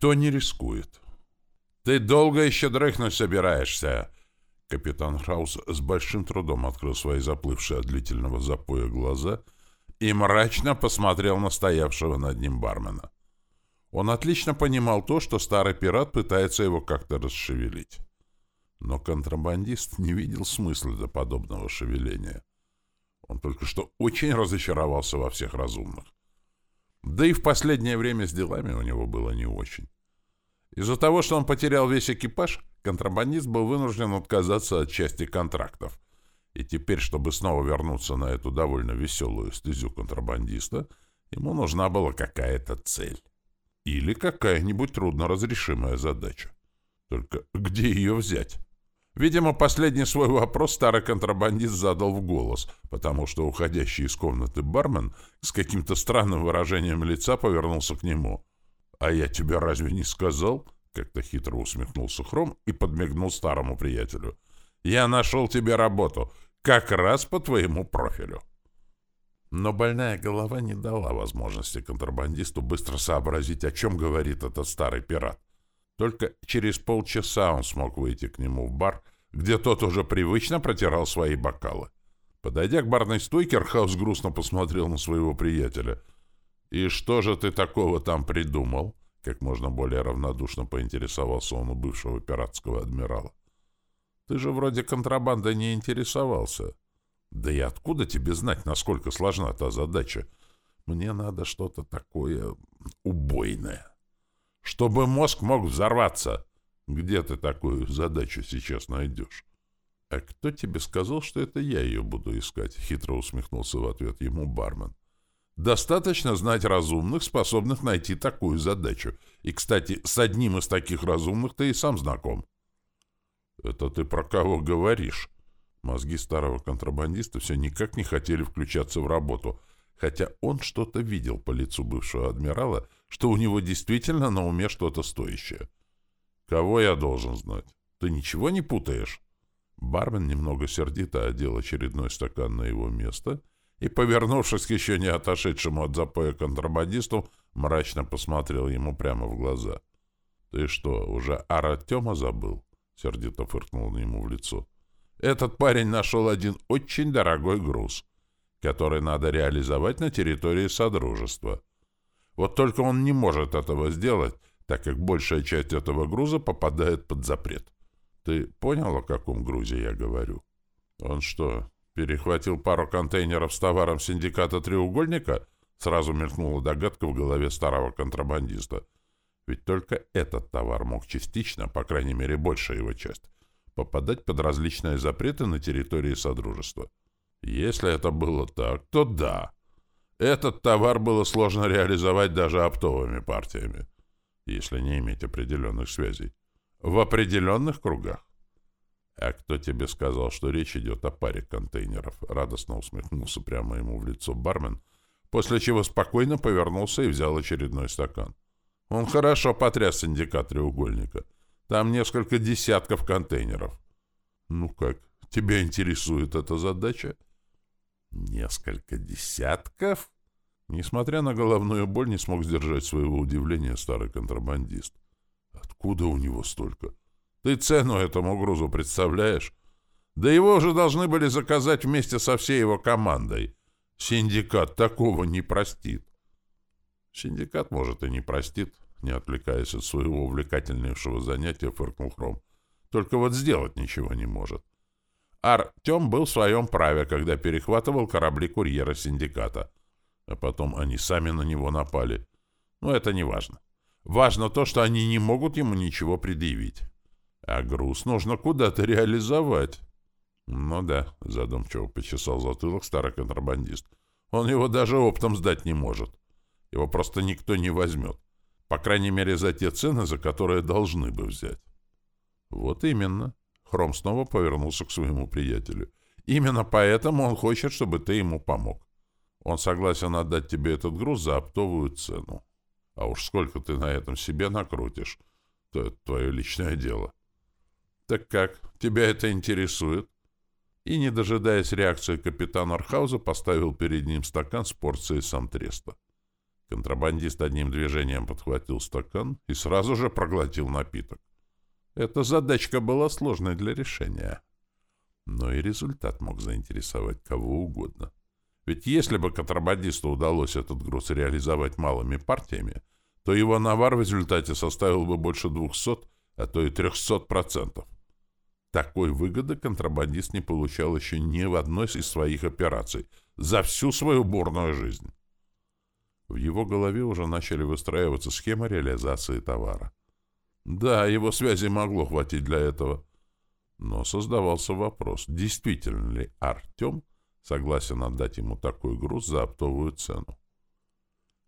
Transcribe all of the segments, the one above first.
Никто не рискует. «Ты долго еще дрыхнуть собираешься?» Капитан Хаус с большим трудом открыл свои заплывшие от длительного запоя глаза и мрачно посмотрел на стоявшего над ним бармена. Он отлично понимал то, что старый пират пытается его как-то расшевелить. Но контрабандист не видел смысла до подобного шевеления. Он только что очень разочаровался во всех разумных. Да и в последнее время с делами у него было не очень. Из-за того, что он потерял весь экипаж, контрабандист был вынужден отказаться от части контрактов. И теперь, чтобы снова вернуться на эту довольно веселую стезю контрабандиста, ему нужна была какая-то цель. Или какая-нибудь трудноразрешимая задача. Только где ее взять? Видимо, последний свой вопрос старый контрабандист задал в голос, потому что уходящий из комнаты бармен с каким-то странным выражением лица повернулся к нему. «А я тебе разве не сказал?» Как-то хитро усмехнулся Хром и подмигнул старому приятелю. «Я нашел тебе работу, как раз по твоему профилю». Но больная голова не дала возможности контрабандисту быстро сообразить, о чем говорит этот старый пират. Только через полчаса он смог выйти к нему в бар, где тот уже привычно протирал свои бокалы. Подойдя к барной стойке, Архаус грустно посмотрел на своего приятеля. «И что же ты такого там придумал?» Как можно более равнодушно поинтересовался он у бывшего пиратского адмирала. «Ты же вроде контрабандой не интересовался». «Да и откуда тебе знать, насколько сложна та задача? Мне надо что-то такое убойное. Чтобы мозг мог взорваться. Где ты такую задачу сейчас найдешь?» «А кто тебе сказал, что это я ее буду искать?» — хитро усмехнулся в ответ ему бармен. Достаточно знать разумных, способных найти такую задачу. И, кстати, с одним из таких разумных ты и сам знаком. Это ты про кого говоришь? Мозги старого контрабандиста все никак не хотели включаться в работу, хотя он что-то видел по лицу бывшего адмирала, что у него действительно на уме что-то стоящее. Кого я должен знать? Ты ничего не путаешь? Бармен немного сердито одел очередной стакан на его место и, повернувшись к еще не отошедшему от запоя контрабандисту, мрачно посмотрел ему прямо в глаза. — Ты что, уже Артема забыл? — сердито фыркнул ему в лицо. — Этот парень нашел один очень дорогой груз, который надо реализовать на территории Содружества. Вот только он не может этого сделать, так как большая часть этого груза попадает под запрет. Ты понял, о каком грузе я говорю? Он что, Перехватил пару контейнеров с товаром синдиката «Треугольника»? Сразу мелькнула догадка в голове старого контрабандиста. Ведь только этот товар мог частично, по крайней мере большая его часть, попадать под различные запреты на территории Содружества. Если это было так, то да. Этот товар было сложно реализовать даже оптовыми партиями, если не иметь определенных связей. В определенных кругах. «А кто тебе сказал, что речь идет о паре контейнеров?» Радостно усмехнулся прямо ему в лицо бармен, после чего спокойно повернулся и взял очередной стакан. Он хорошо потряс индикат треугольника. Там несколько десятков контейнеров. «Ну как, тебя интересует эта задача?» «Несколько десятков?» Несмотря на головную боль, не смог сдержать своего удивления старый контрабандист. «Откуда у него столько?» Ты цену этому грузу представляешь? Да его уже должны были заказать вместе со всей его командой. Синдикат такого не простит. Синдикат, может, и не простит, не отвлекаясь от своего увлекательнейшего занятия, фыркнул Хром. Только вот сделать ничего не может. Артем был в своем праве, когда перехватывал корабли курьера синдиката. А потом они сами на него напали. Но это не важно. Важно то, что они не могут ему ничего предъявить. А груз нужно куда-то реализовать. Ну да, задумчиво почесал затылок старый контрабандист. Он его даже оптом сдать не может. Его просто никто не возьмет. По крайней мере, за те цены, за которые должны бы взять. Вот именно. Хром снова повернулся к своему приятелю. Именно поэтому он хочет, чтобы ты ему помог. Он согласен отдать тебе этот груз за оптовую цену. А уж сколько ты на этом себе накрутишь, то это твое личное дело. «Так как? Тебя это интересует?» И, не дожидаясь реакции капитана Архауза, поставил перед ним стакан с порцией самтреста. Контрабандист одним движением подхватил стакан и сразу же проглотил напиток. Эта задачка была сложной для решения. Но и результат мог заинтересовать кого угодно. Ведь если бы контрабандисту удалось этот груз реализовать малыми партиями, то его навар в результате составил бы больше 200, а то и 300 процентов. Такой выгоды контрабандист не получал еще ни в одной из своих операций за всю свою бурную жизнь. В его голове уже начали выстраиваться схемы реализации товара. Да, его связи могло хватить для этого. Но создавался вопрос, действительно ли Артем согласен отдать ему такой груз за оптовую цену.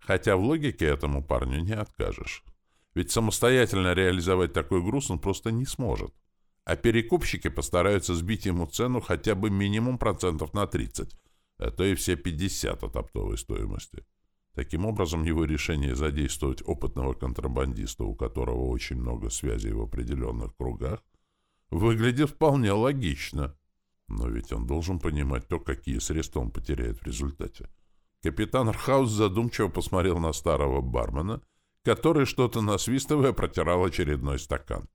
Хотя в логике этому парню не откажешь. Ведь самостоятельно реализовать такой груз он просто не сможет. А перекупщики постараются сбить ему цену хотя бы минимум процентов на 30, а то и все 50 от оптовой стоимости. Таким образом, его решение задействовать опытного контрабандиста, у которого очень много связей в определенных кругах, выглядит вполне логично. Но ведь он должен понимать то, какие средства он потеряет в результате. Капитан Архаус задумчиво посмотрел на старого бармена, который, что-то насвистывая, протирал очередной стакан.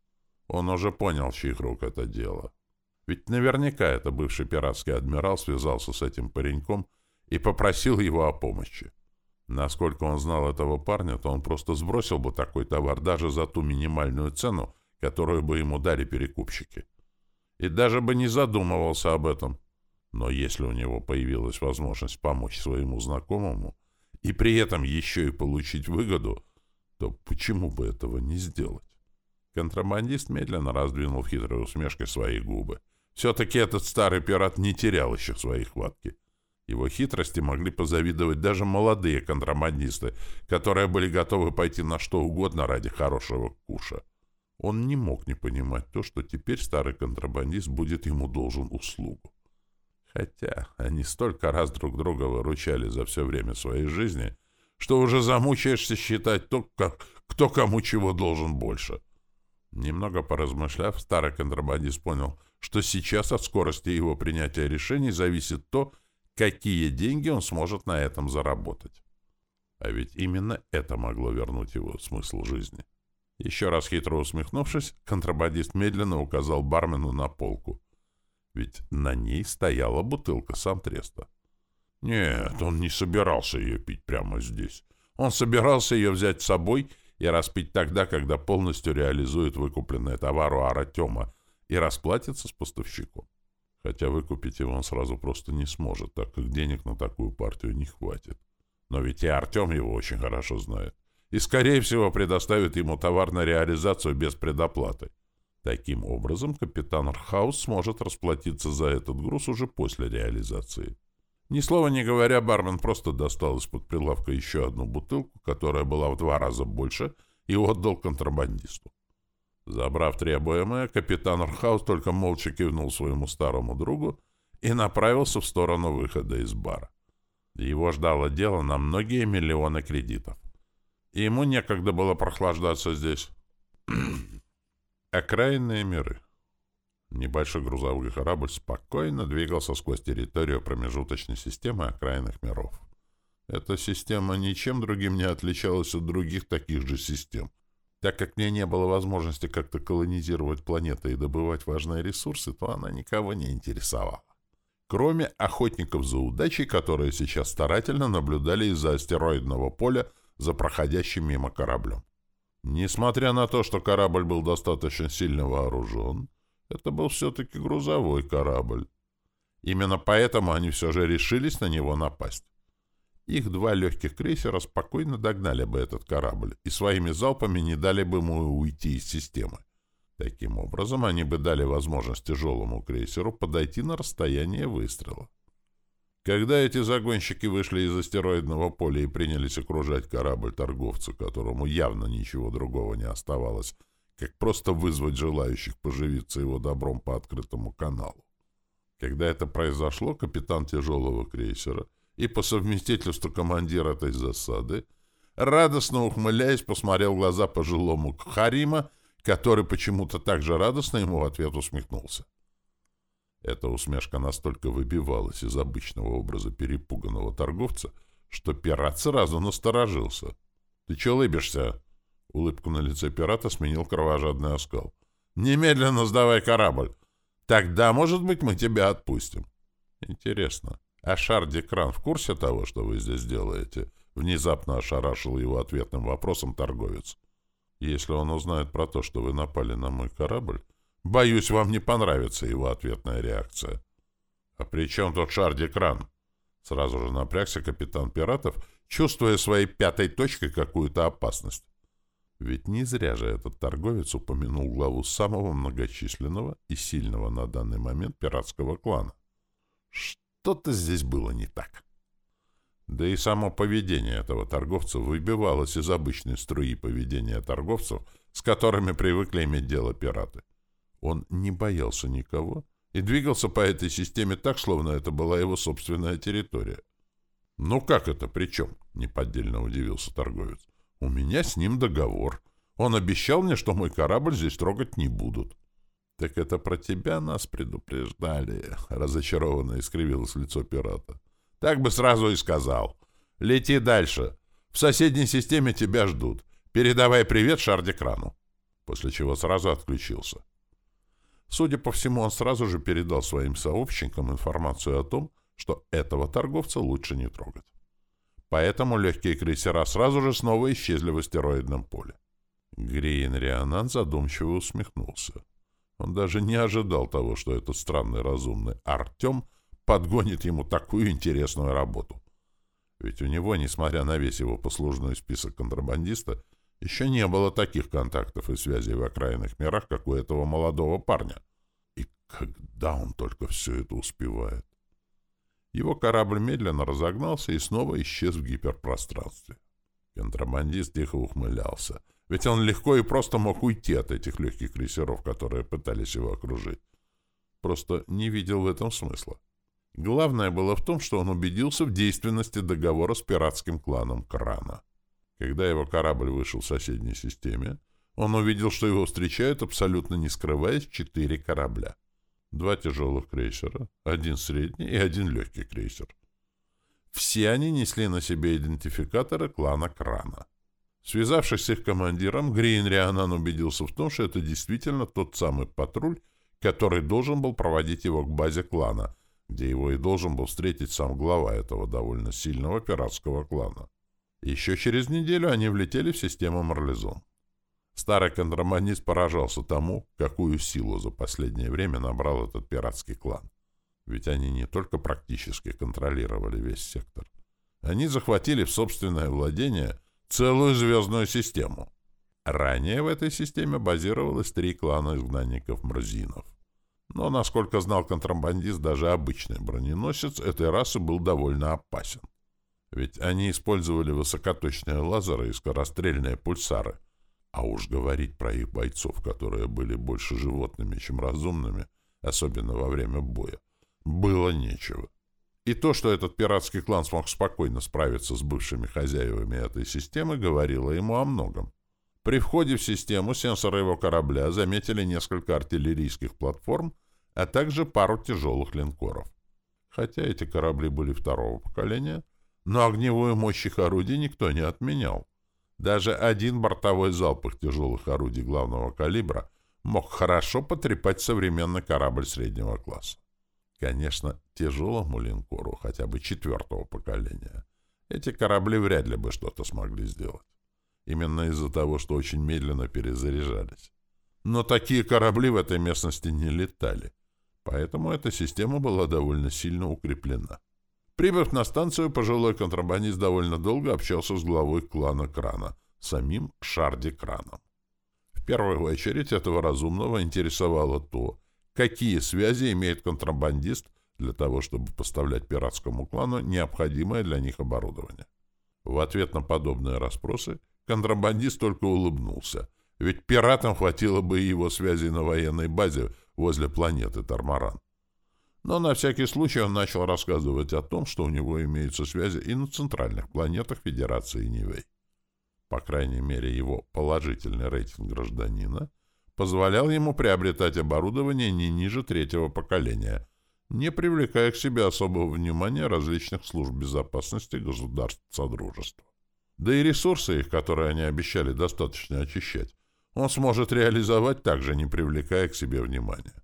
Он уже понял, чьих рук это дело. Ведь наверняка это бывший пиратский адмирал связался с этим пареньком и попросил его о помощи. Насколько он знал этого парня, то он просто сбросил бы такой товар даже за ту минимальную цену, которую бы ему дали перекупщики. И даже бы не задумывался об этом. Но если у него появилась возможность помочь своему знакомому и при этом еще и получить выгоду, то почему бы этого не сделать? Контрабандист медленно раздвинул хитрой усмешкой свои губы. Все-таки этот старый пират не терял еще своей хватки. Его хитрости могли позавидовать даже молодые контрабандисты, которые были готовы пойти на что угодно ради хорошего куша. Он не мог не понимать то, что теперь старый контрабандист будет ему должен услугу. Хотя они столько раз друг друга выручали за все время своей жизни, что уже замучаешься считать то, как, кто кому чего должен больше. Немного поразмышляв, старый контрабандист понял, что сейчас от скорости его принятия решений зависит то, какие деньги он сможет на этом заработать. А ведь именно это могло вернуть его смысл жизни. Еще раз хитро усмехнувшись, контрабандист медленно указал бармену на полку. Ведь на ней стояла бутылка самтреста. Нет, он не собирался ее пить прямо здесь. Он собирался ее взять с собой и распить тогда, когда полностью реализует выкупленный товар у Артема и расплатится с поставщиком хотя выкупить его он сразу просто не сможет, так как денег на такую партию не хватит. Но ведь и Артем его очень хорошо знает. И, скорее всего, предоставит ему товар на реализацию без предоплаты. Таким образом, капитан Архаус сможет расплатиться за этот груз уже после реализации. Ни слова не говоря, бармен просто достал из-под прилавка еще одну бутылку, которая была в два раза больше, и отдал контрабандисту. Забрав требуемое, капитан Архаус только молча кивнул своему старому другу и направился в сторону выхода из бара. Его ждало дело на многие миллионы кредитов. И ему некогда было прохлаждаться здесь. Окраинные миры. Небольшой грузовой корабль спокойно двигался сквозь территорию промежуточной системы окраинных миров. Эта система ничем другим не отличалась от других таких же систем, так как мне не было возможности как-то колонизировать планеты и добывать важные ресурсы, то она никого не интересовала. Кроме охотников за удачей, которые сейчас старательно наблюдали из-за астероидного поля за проходящим мимо кораблем. Несмотря на то, что корабль был достаточно сильно вооружен, это был все-таки грузовой корабль. Именно поэтому они все же решились на него напасть. Их два легких крейсера спокойно догнали бы этот корабль и своими залпами не дали бы ему уйти из системы. Таким образом, они бы дали возможность тяжелому крейсеру подойти на расстояние выстрела. Когда эти загонщики вышли из астероидного поля и принялись окружать корабль торговца, которому явно ничего другого не оставалось, как просто вызвать желающих поживиться его добром по открытому каналу. Когда это произошло, капитан тяжелого крейсера — и по совместительству командир этой засады, радостно ухмыляясь, посмотрел в глаза пожилому Харима, который почему-то так же радостно ему в ответ усмехнулся. Эта усмешка настолько выбивалась из обычного образа перепуганного торговца, что пират сразу насторожился. «Ты чё лыбишься?» Улыбку на лице пирата сменил кровожадный оскал. «Немедленно сдавай корабль. Тогда, может быть, мы тебя отпустим». «Интересно, а Шарди Кран в курсе того, что вы здесь делаете?» Внезапно ошарашил его ответным вопросом торговец. «Если он узнает про то, что вы напали на мой корабль, боюсь, вам не понравится его ответная реакция». «А при чем тут Шарди Кран?» Сразу же напрягся капитан пиратов, чувствуя своей пятой точкой какую-то опасность. Ведь не зря же этот торговец упомянул главу самого многочисленного и сильного на данный момент пиратского клана. Что-то здесь было не так. Да и само поведение этого торговца выбивалось из обычной струи поведения торговцев, с которыми привыкли иметь дело пираты. Он не боялся никого и двигался по этой системе так, словно это была его собственная территория. «Ну как это, при чем?» — неподдельно удивился торговец. «У меня с ним договор. Он обещал мне, что мой корабль здесь трогать не будут». «Так это про тебя нас предупреждали», — разочарованно искривилось лицо пирата. «Так бы сразу и сказал. Лети дальше. В соседней системе тебя ждут. Передавай привет Шардикрану». После чего сразу отключился. Судя по всему, он сразу же передал своим сообщникам информацию о том, что этого торговца лучше не трогать. Поэтому легкие крейсера сразу же снова исчезли в астероидном поле. Гриен Рианан задумчиво усмехнулся. Он даже не ожидал того, что этот странный разумный Артем подгонит ему такую интересную работу. Ведь у него, несмотря на весь его послужной список контрабандиста, еще не было таких контактов и связей в окраинных мирах, как у этого молодого парня. И когда он только все это успевает? Его корабль медленно разогнался и снова исчез в гиперпространстве. Контрабандист тихо ухмылялся — ведь он легко и просто мог уйти от этих легких крейсеров, которые пытались его окружить. Просто не видел в этом смысла. Главное было в том, что он убедился в действенности договора с пиратским кланом Крана. Когда его корабль вышел в соседней системе, он увидел, что его встречают, абсолютно не скрываясь, четыре корабля. Два тяжелых крейсера, один средний и один легкий крейсер. Все они несли на себе идентификаторы клана Крана. Связавшись с их командиром, Грин Рианан убедился в том, что это действительно тот самый патруль, который должен был проводить его к базе клана, где его и должен был встретить сам глава этого довольно сильного пиратского клана. Еще через неделю они влетели в систему Марлезон. Старый контрабандист поражался тому, какую силу за последнее время набрал этот пиратский клан. Ведь они не только практически контролировали весь сектор. Они захватили в собственное владение – целую звездную систему. Ранее в этой системе базировалось три клана изгнанников-мразинов. Но, насколько знал контрабандист, даже обычный броненосец этой расы был довольно опасен. Ведь они использовали высокоточные лазеры и скорострельные пульсары. А уж говорить про их бойцов, которые были больше животными, чем разумными, особенно во время боя, было нечего. И то, что этот пиратский клан смог спокойно справиться с бывшими хозяевами этой системы, говорило ему о многом. При входе в систему сенсоры его корабля заметили несколько артиллерийских платформ, а также пару тяжелых линкоров. Хотя эти корабли были второго поколения, но огневую мощь их орудий никто не отменял. Даже один бортовой залп их тяжелых орудий главного калибра мог хорошо потрепать современный корабль среднего класса. Конечно, тяжелому линкору, хотя бы четвертого поколения, эти корабли вряд ли бы что-то смогли сделать. Именно из-за того, что очень медленно перезаряжались. Но такие корабли в этой местности не летали, поэтому эта система была довольно сильно укреплена. Прибыв на станцию, пожилой контрабандист довольно долго общался с главой клана Крана, самим Шарди Краном. В первую очередь этого разумного интересовало то, какие связи имеет контрабандист для того, чтобы поставлять пиратскому клану необходимое для них оборудование. В ответ на подобные расспросы контрабандист только улыбнулся, ведь пиратам хватило бы его связи на военной базе возле планеты Тармаран. Но на всякий случай он начал рассказывать о том, что у него имеются связи и на центральных планетах Федерации Нивей. По крайней мере, его положительный рейтинг гражданина позволял ему приобретать оборудование не ниже третьего поколения, не привлекая к себе особого внимания различных служб безопасности государств Содружества. Да и ресурсы их, которые они обещали достаточно очищать, он сможет реализовать также, не привлекая к себе внимания.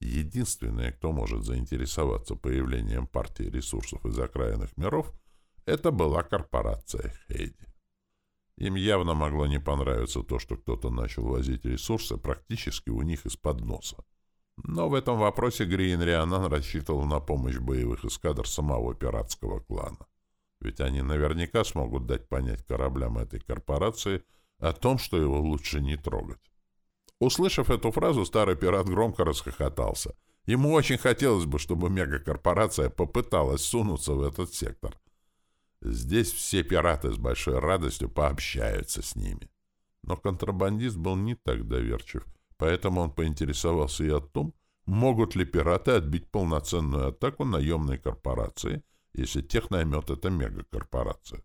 Единственное, кто может заинтересоваться появлением партии ресурсов из окраинных миров, это была корпорация Хейди. Им явно могло не понравиться то, что кто-то начал возить ресурсы практически у них из-под носа. Но в этом вопросе Гриин Рианан рассчитывал на помощь боевых эскадр самого пиратского клана. Ведь они наверняка смогут дать понять кораблям этой корпорации о том, что его лучше не трогать. Услышав эту фразу, старый пират громко расхохотался. Ему очень хотелось бы, чтобы мегакорпорация попыталась сунуться в этот сектор. Здесь все пираты с большой радостью пообщаются с ними. Но контрабандист был не так доверчив, поэтому он поинтересовался и о том, могут ли пираты отбить полноценную атаку наемной корпорации, если тех наймет эта мегакорпорация.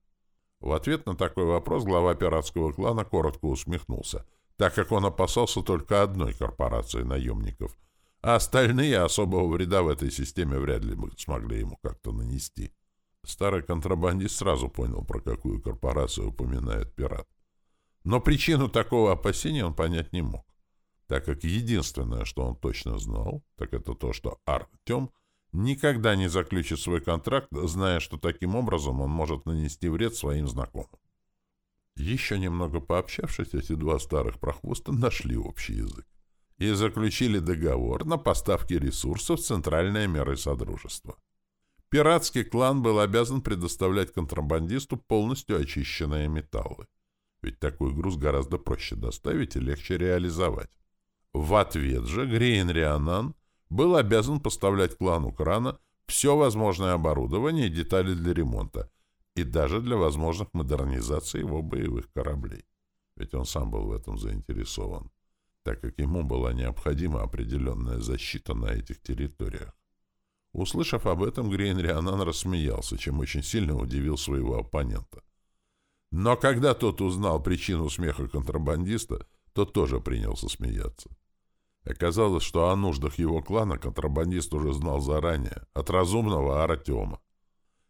В ответ на такой вопрос глава пиратского клана коротко усмехнулся, так как он опасался только одной корпорации наемников, а остальные особого вреда в этой системе вряд ли бы смогли ему как-то нанести. Старый контрабандист сразу понял, про какую корпорацию упоминает пират. Но причину такого опасения он понять не мог, так как единственное, что он точно знал, так это то, что Артем никогда не заключит свой контракт, зная, что таким образом он может нанести вред своим знакомым. Еще немного пообщавшись, эти два старых прохвоста нашли общий язык и заключили договор на поставки ресурсов в центральные меры Содружества. Пиратский клан был обязан предоставлять контрабандисту полностью очищенные металлы. Ведь такой груз гораздо проще доставить и легче реализовать. В ответ же Грейн Рианан был обязан поставлять клану Крана все возможное оборудование и детали для ремонта, и даже для возможных модернизаций его боевых кораблей. Ведь он сам был в этом заинтересован, так как ему была необходима определенная защита на этих территориях. Услышав об этом, Грейн Рианан рассмеялся, чем очень сильно удивил своего оппонента. Но когда тот узнал причину смеха контрабандиста, тот тоже принялся смеяться. Оказалось, что о нуждах его клана контрабандист уже знал заранее, от разумного Артема.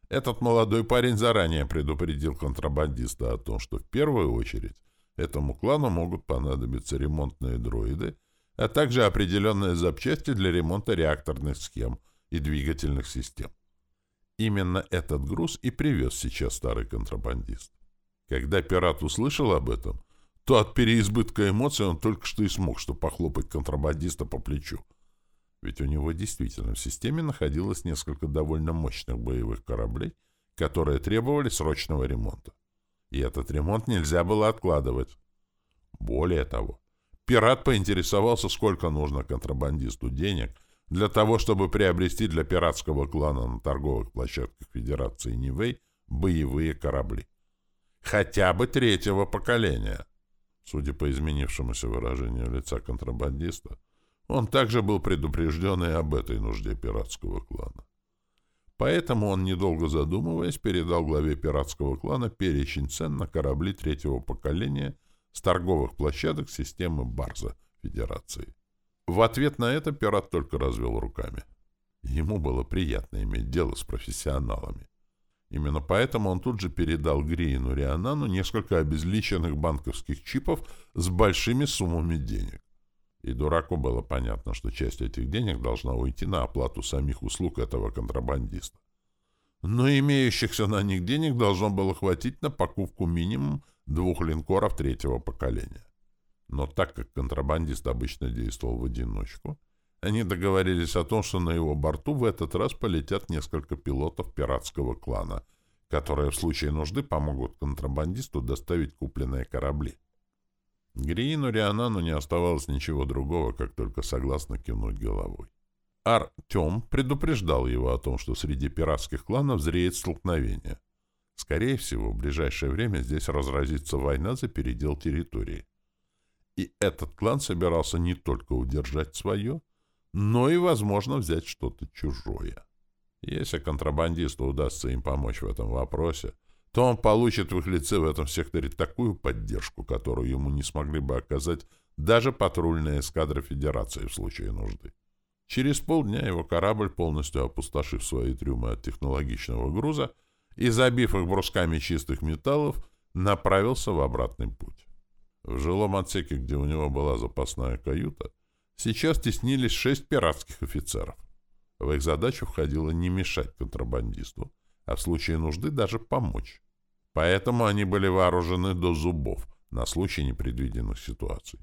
Этот молодой парень заранее предупредил контрабандиста о том, что в первую очередь этому клану могут понадобиться ремонтные дроиды, а также определенные запчасти для ремонта реакторных схем и двигательных систем. Именно этот груз и привез сейчас старый контрабандист. Когда пират услышал об этом, то от переизбытка эмоций он только что и смог что похлопать контрабандиста по плечу. Ведь у него действительно в системе находилось несколько довольно мощных боевых кораблей, которые требовали срочного ремонта. И этот ремонт нельзя было откладывать. Более того, пират поинтересовался, сколько нужно контрабандисту денег для того, чтобы приобрести для пиратского клана на торговых площадках Федерации Нивэй боевые корабли. Хотя бы третьего поколения. Судя по изменившемуся выражению лица контрабандиста, он также был предупрежден и об этой нужде пиратского клана. Поэтому он, недолго задумываясь, передал главе пиратского клана перечень цен на корабли третьего поколения с торговых площадок системы Барза Федерации. В ответ на это пират только развел руками. Ему было приятно иметь дело с профессионалами. Именно поэтому он тут же передал Гриину Рианану несколько обезличенных банковских чипов с большими суммами денег. И дураку было понятно, что часть этих денег должна уйти на оплату самих услуг этого контрабандиста. Но имеющихся на них денег должно было хватить на покупку минимум двух линкоров третьего поколения. Но так как контрабандист обычно действовал в одиночку, они договорились о том, что на его борту в этот раз полетят несколько пилотов пиратского клана, которые в случае нужды помогут контрабандисту доставить купленные корабли. Гриину Рианану не оставалось ничего другого, как только согласно кивнуть головой. Артем предупреждал его о том, что среди пиратских кланов зреет столкновение. Скорее всего, в ближайшее время здесь разразится война за передел территории. И этот клан собирался не только удержать свое, но и, возможно, взять что-то чужое. Если контрабандисту удастся им помочь в этом вопросе, то он получит в их лице в этом секторе такую поддержку, которую ему не смогли бы оказать даже патрульные эскадры Федерации в случае нужды. Через полдня его корабль, полностью опустошив свои трюмы от технологичного груза и забив их брусками чистых металлов, направился в обратный путь. В жилом отсеке, где у него была запасная каюта, сейчас теснились шесть пиратских офицеров. В их задачу входило не мешать контрабандисту, а в случае нужды даже помочь. Поэтому они были вооружены до зубов на случай непредвиденных ситуаций.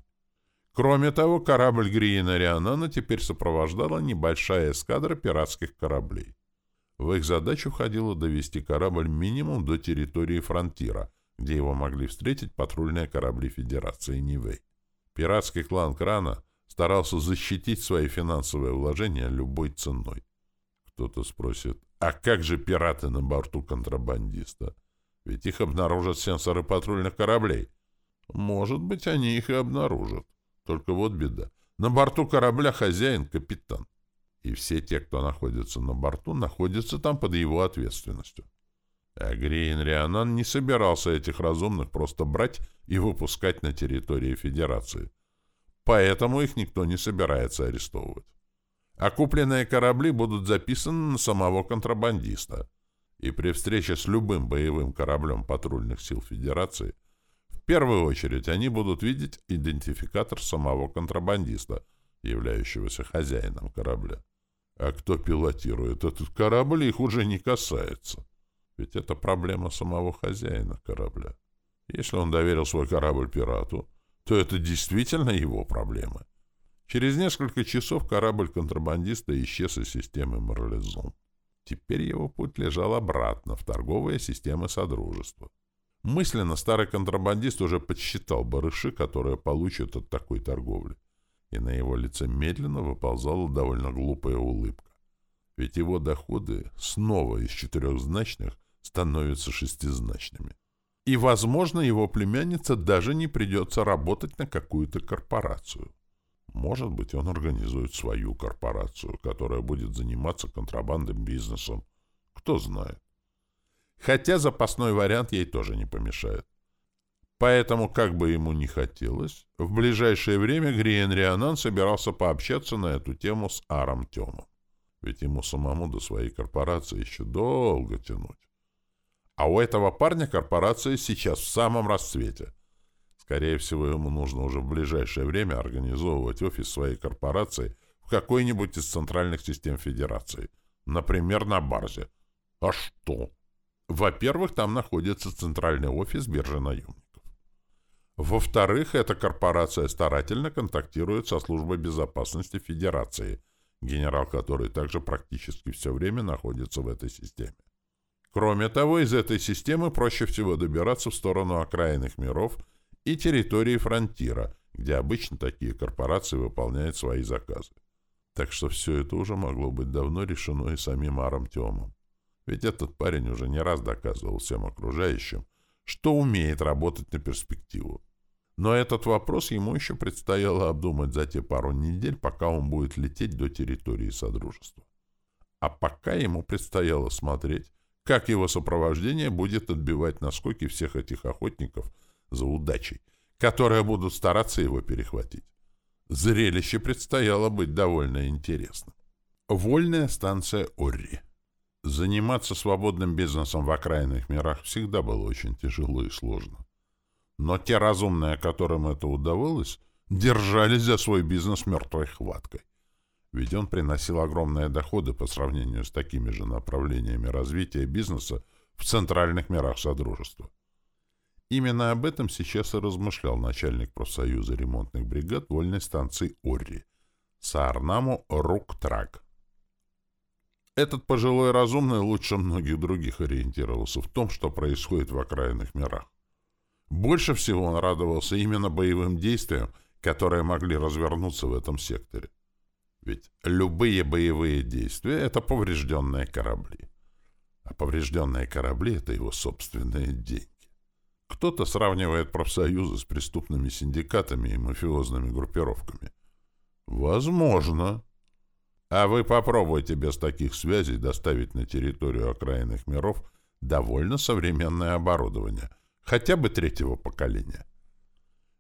Кроме того, корабль Гриена Рианана теперь сопровождала небольшая эскадра пиратских кораблей. В их задачу входило довести корабль минимум до территории фронтира, где его могли встретить патрульные корабли Федерации Нивэй. Пиратский клан Крана старался защитить свои финансовые вложения любой ценой. Кто-то спросит, а как же пираты на борту контрабандиста? Ведь их обнаружат сенсоры патрульных кораблей. Может быть, они их и обнаружат. Только вот беда. На борту корабля хозяин — капитан. И все те, кто находится на борту, находятся там под его ответственностью. А Грейн Рианан не собирался этих разумных просто брать и выпускать на территории Федерации. Поэтому их никто не собирается арестовывать. А купленные корабли будут записаны на самого контрабандиста. И при встрече с любым боевым кораблем патрульных сил Федерации в первую очередь они будут видеть идентификатор самого контрабандиста, являющегося хозяином корабля. А кто пилотирует этот корабль, их уже не касается. Ведь это проблема самого хозяина корабля. Если он доверил свой корабль пирату, то это действительно его проблема. Через несколько часов корабль контрабандиста исчез из системы Марлезон. Теперь его путь лежал обратно в торговые системы Содружества. Мысленно старый контрабандист уже подсчитал барыши, которые получат от такой торговли. И на его лице медленно выползала довольно глупая улыбка. Ведь его доходы снова из четырехзначных становятся шестизначными. И, возможно, его племянница даже не придется работать на какую-то корпорацию. Может быть, он организует свою корпорацию, которая будет заниматься контрабандным бизнесом. Кто знает. Хотя запасной вариант ей тоже не помешает. Поэтому, как бы ему ни хотелось, в ближайшее время Гриен Рианан собирался пообщаться на эту тему с Аром Тёмом. Ведь ему самому до своей корпорации еще долго тянуть. А у этого парня корпорация сейчас в самом расцвете. Скорее всего, ему нужно уже в ближайшее время организовывать офис своей корпорации в какой-нибудь из центральных систем Федерации. Например, на Барзе. А что? Во-первых, там находится центральный офис биржи наемников. Во-вторых, эта корпорация старательно контактирует со службой безопасности Федерации, генерал которой также практически все время находится в этой системе. Кроме того, из этой системы проще всего добираться в сторону окраинных миров и территории фронтира, где обычно такие корпорации выполняют свои заказы. Так что все это уже могло быть давно решено и самим Аром Тёмом. Ведь этот парень уже не раз доказывал всем окружающим, что умеет работать на перспективу. Но этот вопрос ему еще предстояло обдумать за те пару недель, пока он будет лететь до территории Содружества. А пока ему предстояло смотреть, как его сопровождение будет отбивать наскоки всех этих охотников за удачей, которые будут стараться его перехватить. Зрелище предстояло быть довольно интересным. Вольная станция Орри. Заниматься свободным бизнесом в окраинных мирах всегда было очень тяжело и сложно. Но те разумные, которым это удавалось, держались за свой бизнес мертвой хваткой ведь он приносил огромные доходы по сравнению с такими же направлениями развития бизнеса в центральных мирах Содружества. Именно об этом сейчас и размышлял начальник профсоюза ремонтных бригад вольной станции Орри, Саарнаму Руктрак. Этот пожилой разумный лучше многих других ориентировался в том, что происходит в окраинных мирах. Больше всего он радовался именно боевым действиям, которые могли развернуться в этом секторе. Ведь любые боевые действия — это поврежденные корабли. А поврежденные корабли — это его собственные деньги. Кто-то сравнивает профсоюзы с преступными синдикатами и мафиозными группировками. Возможно. А вы попробуйте без таких связей доставить на территорию окраинных миров довольно современное оборудование, хотя бы третьего поколения.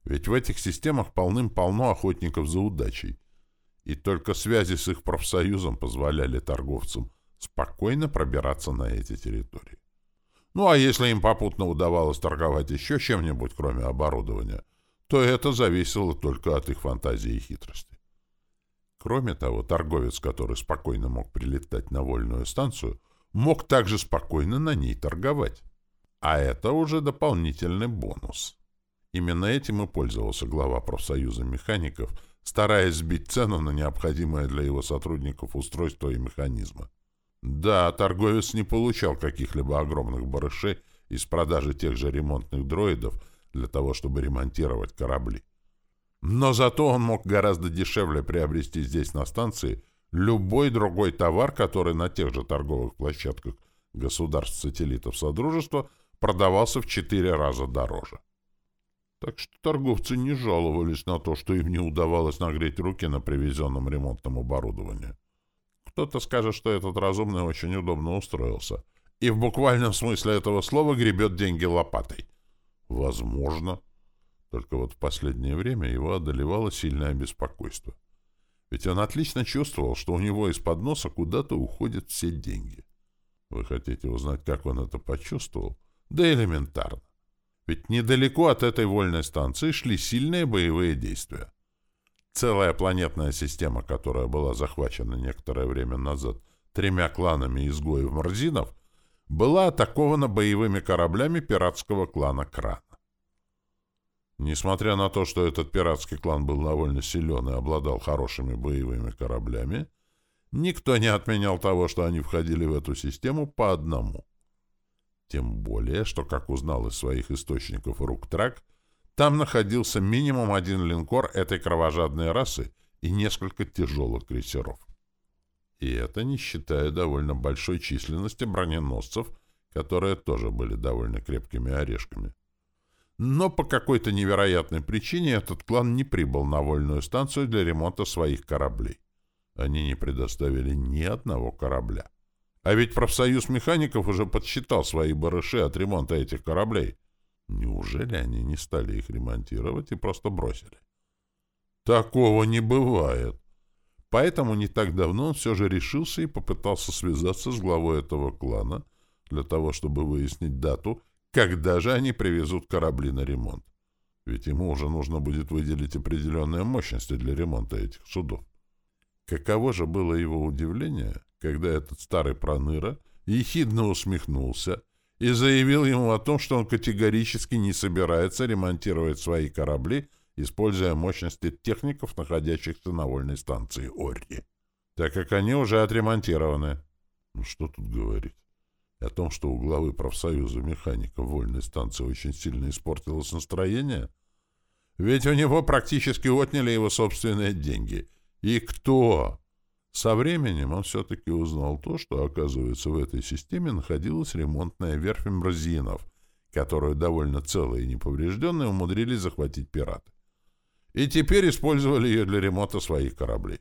Ведь в этих системах полным-полно охотников за удачей, И только связи с их профсоюзом позволяли торговцам спокойно пробираться на эти территории. Ну а если им попутно удавалось торговать еще чем-нибудь, кроме оборудования, то это зависело только от их фантазии и хитрости. Кроме того, торговец, который спокойно мог прилетать на вольную станцию, мог также спокойно на ней торговать. А это уже дополнительный бонус. Именно этим и пользовался глава профсоюза механиков, стараясь сбить цену на необходимое для его сотрудников устройство и механизмы. Да, торговец не получал каких-либо огромных барышей из продажи тех же ремонтных дроидов для того, чтобы ремонтировать корабли. Но зато он мог гораздо дешевле приобрести здесь на станции любой другой товар, который на тех же торговых площадках государств-сателлитов Содружества продавался в четыре раза дороже. Так что торговцы не жаловались на то, что им не удавалось нагреть руки на привезенном ремонтном оборудовании. Кто-то скажет, что этот разумный очень удобно устроился. И в буквальном смысле этого слова гребет деньги лопатой. Возможно. Только вот в последнее время его одолевало сильное беспокойство. Ведь он отлично чувствовал, что у него из-под носа куда-то уходят все деньги. Вы хотите узнать, как он это почувствовал? Да элементарно. Ведь недалеко от этой вольной станции шли сильные боевые действия. Целая планетная система, которая была захвачена некоторое время назад тремя кланами изгоев-морзинов, была атакована боевыми кораблями пиратского клана Крана. Несмотря на то, что этот пиратский клан был довольно силен и обладал хорошими боевыми кораблями, никто не отменял того, что они входили в эту систему по одному. Тем более, что, как узнал из своих источников Руктрак, там находился минимум один линкор этой кровожадной расы и несколько тяжелых крейсеров. И это не считая довольно большой численности броненосцев, которые тоже были довольно крепкими орешками. Но по какой-то невероятной причине этот клан не прибыл на вольную станцию для ремонта своих кораблей. Они не предоставили ни одного корабля. А ведь профсоюз механиков уже подсчитал свои барыши от ремонта этих кораблей. Неужели они не стали их ремонтировать и просто бросили? Такого не бывает. Поэтому не так давно он все же решился и попытался связаться с главой этого клана для того, чтобы выяснить дату, когда же они привезут корабли на ремонт. Ведь ему уже нужно будет выделить определенные мощности для ремонта этих судов. Каково же было его удивление, когда этот старый проныра ехидно усмехнулся и заявил ему о том, что он категорически не собирается ремонтировать свои корабли, используя мощности техников, находящихся на вольной станции Орри, так как они уже отремонтированы. Ну что тут говорить? О том, что у главы профсоюза механиков вольной станции очень сильно испортилось настроение? Ведь у него практически отняли его собственные деньги. И кто? Со временем он все-таки узнал то, что, оказывается, в этой системе находилась ремонтная верфь мрзинов, которую довольно целые и неповрежденные умудрились захватить пираты. И теперь использовали ее для ремонта своих кораблей.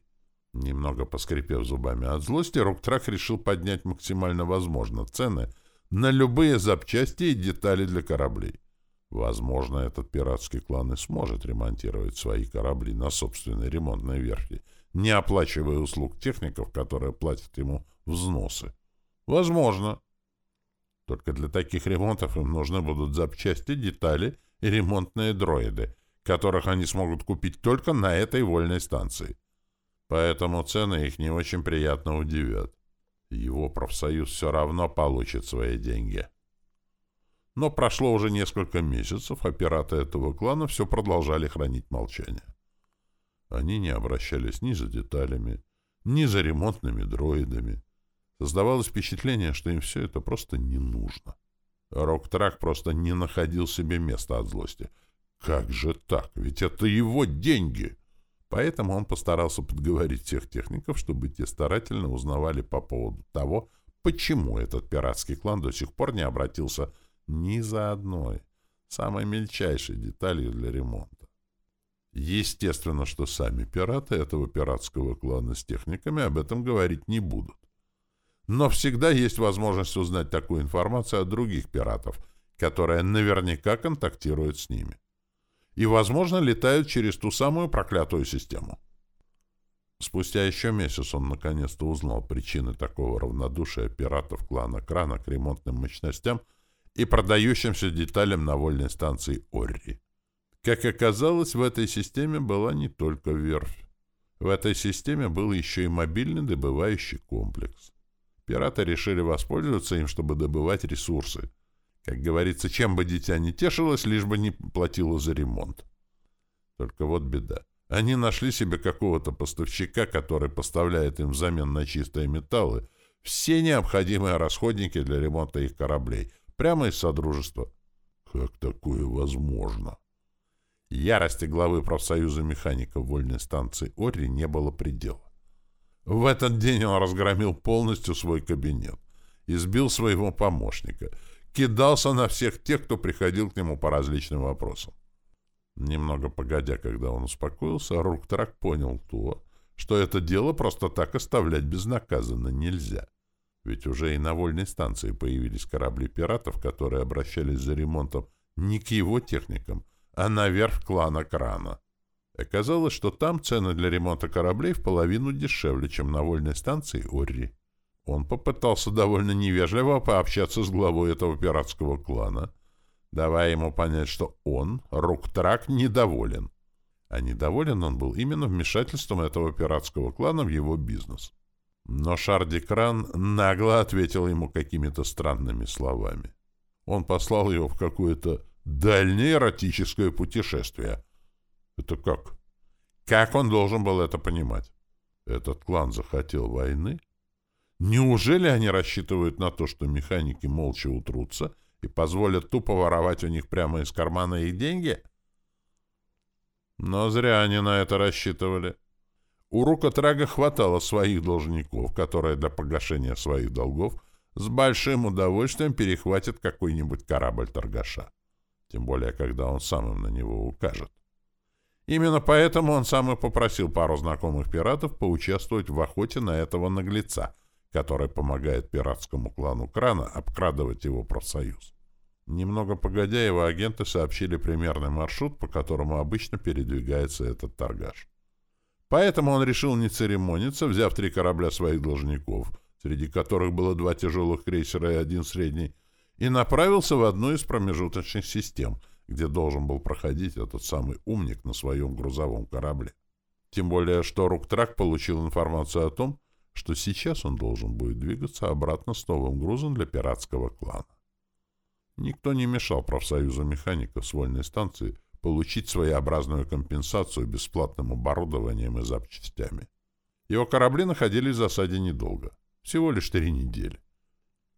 Немного поскрипев зубами от злости, Руктрак решил поднять максимально возможно цены на любые запчасти и детали для кораблей. Возможно, этот пиратский клан и сможет ремонтировать свои корабли на собственной ремонтной верфи — не оплачивая услуг техников, которые платят ему взносы. Возможно. Только для таких ремонтов им нужны будут запчасти, детали и ремонтные дроиды, которых они смогут купить только на этой вольной станции. Поэтому цены их не очень приятно удивят. Его профсоюз все равно получит свои деньги. Но прошло уже несколько месяцев, а пираты этого клана все продолжали хранить молчание. Они не обращались ни за деталями, ни за ремонтными дроидами. Создавалось впечатление, что им все это просто не нужно. Рок-трак просто не находил себе места от злости. Как же так? Ведь это его деньги! Поэтому он постарался подговорить всех техников, чтобы те старательно узнавали по поводу того, почему этот пиратский клан до сих пор не обратился ни за одной, самой мельчайшей деталью для ремонта. Естественно, что сами пираты этого пиратского клана с техниками об этом говорить не будут. Но всегда есть возможность узнать такую информацию от других пиратов, которые наверняка контактируют с ними. И, возможно, летают через ту самую проклятую систему. Спустя еще месяц он наконец-то узнал причины такого равнодушия пиратов клана Крана к ремонтным мощностям и продающимся деталям на вольной станции Орри. Как оказалось, в этой системе была не только верфь. В этой системе был еще и мобильный добывающий комплекс. Пираты решили воспользоваться им, чтобы добывать ресурсы. Как говорится, чем бы дитя не тешилось, лишь бы не платило за ремонт. Только вот беда. Они нашли себе какого-то поставщика, который поставляет им взамен на чистые металлы все необходимые расходники для ремонта их кораблей, прямо из Содружества. Как такое возможно? Ярости главы профсоюза механиков вольной станции Ори не было предела. В этот день он разгромил полностью свой кабинет, избил своего помощника, кидался на всех тех, кто приходил к нему по различным вопросам. Немного погодя, когда он успокоился, Руктрак понял то, что это дело просто так оставлять безнаказанно нельзя. Ведь уже и на вольной станции появились корабли пиратов, которые обращались за ремонтом не к его техникам, а наверх клана Крана. Оказалось, что там цены для ремонта кораблей в половину дешевле, чем на вольной станции Орри. Он попытался довольно невежливо пообщаться с главой этого пиратского клана — давая ему понять, что он, Руктрак, недоволен. А недоволен он был именно вмешательством этого пиратского клана в его бизнес. Но Шардикран нагло ответил ему какими-то странными словами. Он послал его в какое-то дальнее эротическое путешествие. Это как? Как он должен был это понимать? Этот клан захотел войны? Неужели они рассчитывают на то, что механики молча утрутся и позволят тупо воровать у них прямо из кармана их деньги? Но зря они на это рассчитывали. У Рукотрага хватало своих должников, которые для погашения своих долгов с большим удовольствием перехватят какой-нибудь корабль торгаша. Тем более, когда он сам им на него укажет. Именно поэтому он сам и попросил пару знакомых пиратов поучаствовать в охоте на этого наглеца, который помогает пиратскому клану Крана обкрадывать его профсоюз. Немного погодя, его агенты сообщили примерный маршрут, по которому обычно передвигается этот торгаш. Поэтому он решил не церемониться, взяв три корабля своих должников, среди которых было два тяжелых крейсера и один средний, и направился в одну из промежуточных систем, где должен был проходить этот самый умник на своем грузовом корабле. Тем более, что Руктрак получил информацию о том, что сейчас он должен будет двигаться обратно с новым грузом для пиратского клана. Никто не мешал профсоюзу механиков с вольной станции получить своеобразную компенсацию бесплатным оборудованием и запчастями. Его корабли находились в засаде недолго, всего лишь три недели,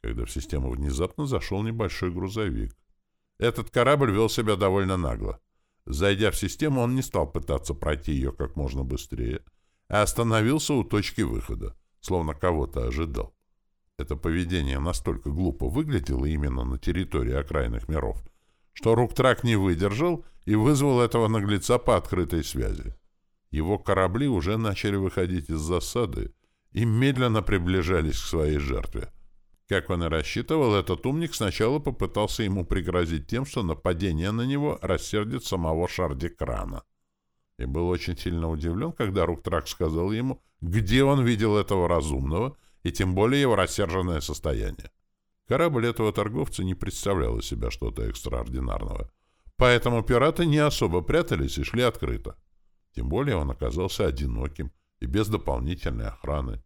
когда в систему внезапно зашел небольшой грузовик. Этот корабль вел себя довольно нагло. Зайдя в систему, он не стал пытаться пройти ее как можно быстрее, а остановился у точки выхода, словно кого-то ожидал. Это поведение настолько глупо выглядело именно на территории окраинных миров, что Руктрак не выдержал и вызвал этого наглеца по открытой связи. Его корабли уже начали выходить из засады и медленно приближались к своей жертве. Как он и рассчитывал, этот умник сначала попытался ему пригрозить тем, что нападение на него рассердит самого Шардикрана. И был очень сильно удивлен, когда Руктрак сказал ему, где он видел этого разумного — и тем более его рассерженное состояние. Корабль этого торговца не представлял из себя что-то экстраординарного. Поэтому пираты не особо прятались и шли открыто. Тем более он оказался одиноким и без дополнительной охраны.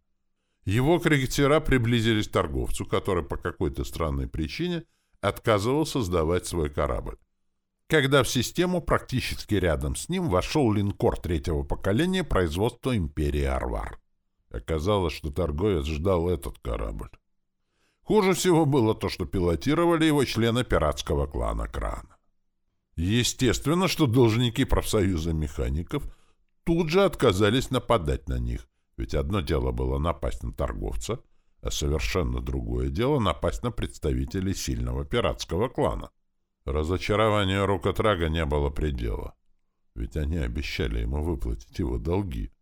Его крейсера приблизились к торговцу, который по какой-то странной причине отказывался сдавать свой корабль. Когда в систему практически рядом с ним вошел линкор третьего поколения производства империи Арвар. Оказалось, что торговец ждал этот корабль. Хуже всего было то, что пилотировали его члены пиратского клана Крана. Естественно, что должники профсоюза механиков тут же отказались нападать на них, ведь одно дело было напасть на торговца, а совершенно другое дело напасть на представителей сильного пиратского клана. Разочарование Рукотрага не было предела, ведь они обещали ему выплатить его долги.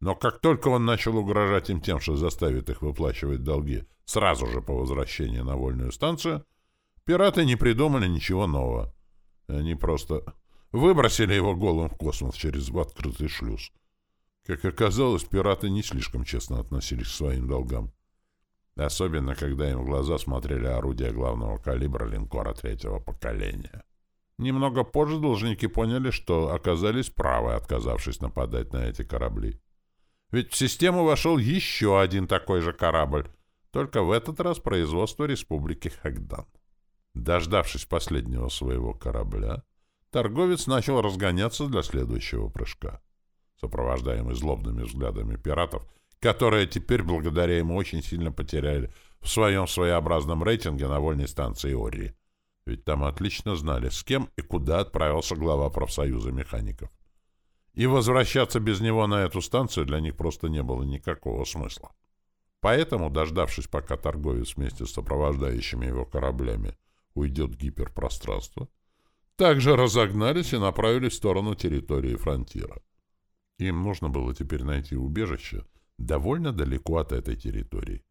Но как только он начал угрожать им тем, что заставит их выплачивать долги сразу же по возвращении на вольную станцию, пираты не придумали ничего нового. Они просто выбросили его голым в космос через открытый шлюз. Как оказалось, пираты не слишком честно относились к своим долгам. Особенно, когда им в глаза смотрели орудия главного калибра линкора третьего поколения. Немного позже должники поняли, что оказались правы, отказавшись нападать на эти корабли. Ведь в систему вошел еще один такой же корабль, только в этот раз производство Республики Хагдан. Дождавшись последнего своего корабля, торговец начал разгоняться для следующего прыжка. Сопровождаемый злобными взглядами пиратов, которые теперь благодаря ему очень сильно потеряли в своем своеобразном рейтинге на вольной станции Орри. Ведь там отлично знали, с кем и куда отправился глава профсоюза механиков. И возвращаться без него на эту станцию для них просто не было никакого смысла. Поэтому, дождавшись, пока торговец вместе с сопровождающими его кораблями уйдет в гиперпространство, также разогнались и направились в сторону территории фронтира. Им нужно было теперь найти убежище довольно далеко от этой территории.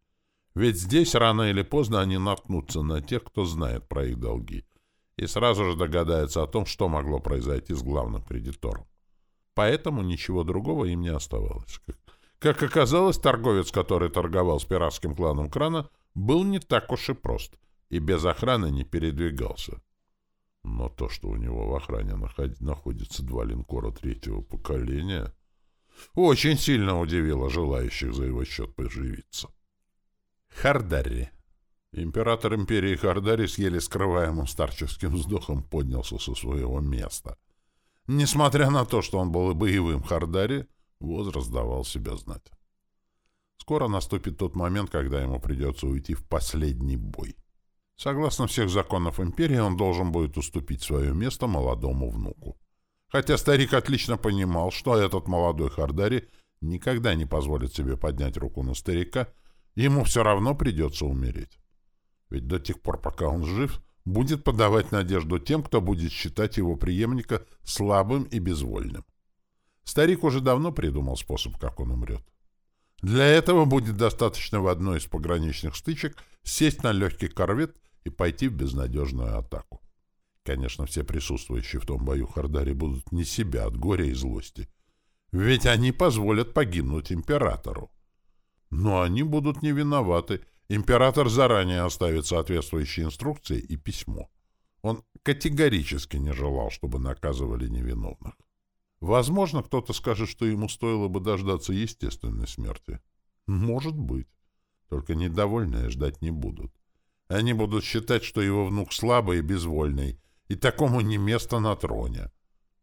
Ведь здесь рано или поздно они наткнутся на тех, кто знает про их долги, и сразу же догадаются о том, что могло произойти с главным кредитором. Поэтому ничего другого им не оставалось. Как оказалось, торговец, который торговал с пиратским кланом Крана, был не так уж и прост и без охраны не передвигался. Но то, что у него в охране находится два линкора третьего поколения, очень сильно удивило желающих за его счет поживиться. Хардари. Император империи Хардари с еле скрываемым старческим вздохом поднялся со своего места. Несмотря на то, что он был боевым Хардари, возраст давал себя знать. Скоро наступит тот момент, когда ему придется уйти в последний бой. Согласно всех законов империи, он должен будет уступить свое место молодому внуку. Хотя старик отлично понимал, что этот молодой Хардари никогда не позволит себе поднять руку на старика, ему все равно придется умереть. Ведь до тех пор, пока он жив, будет подавать надежду тем, кто будет считать его преемника слабым и безвольным. Старик уже давно придумал способ, как он умрет. Для этого будет достаточно в одной из пограничных стычек сесть на легкий корвет и пойти в безнадежную атаку. Конечно, все присутствующие в том бою Хардари будут не себя от горя и злости. Ведь они позволят погибнуть императору. Но они будут не виноваты. Император заранее оставит соответствующие инструкции и письмо. Он категорически не желал, чтобы наказывали невиновных. Возможно, кто-то скажет, что ему стоило бы дождаться естественной смерти. Может быть. Только недовольные ждать не будут. Они будут считать, что его внук слабый и безвольный, и такому не место на троне.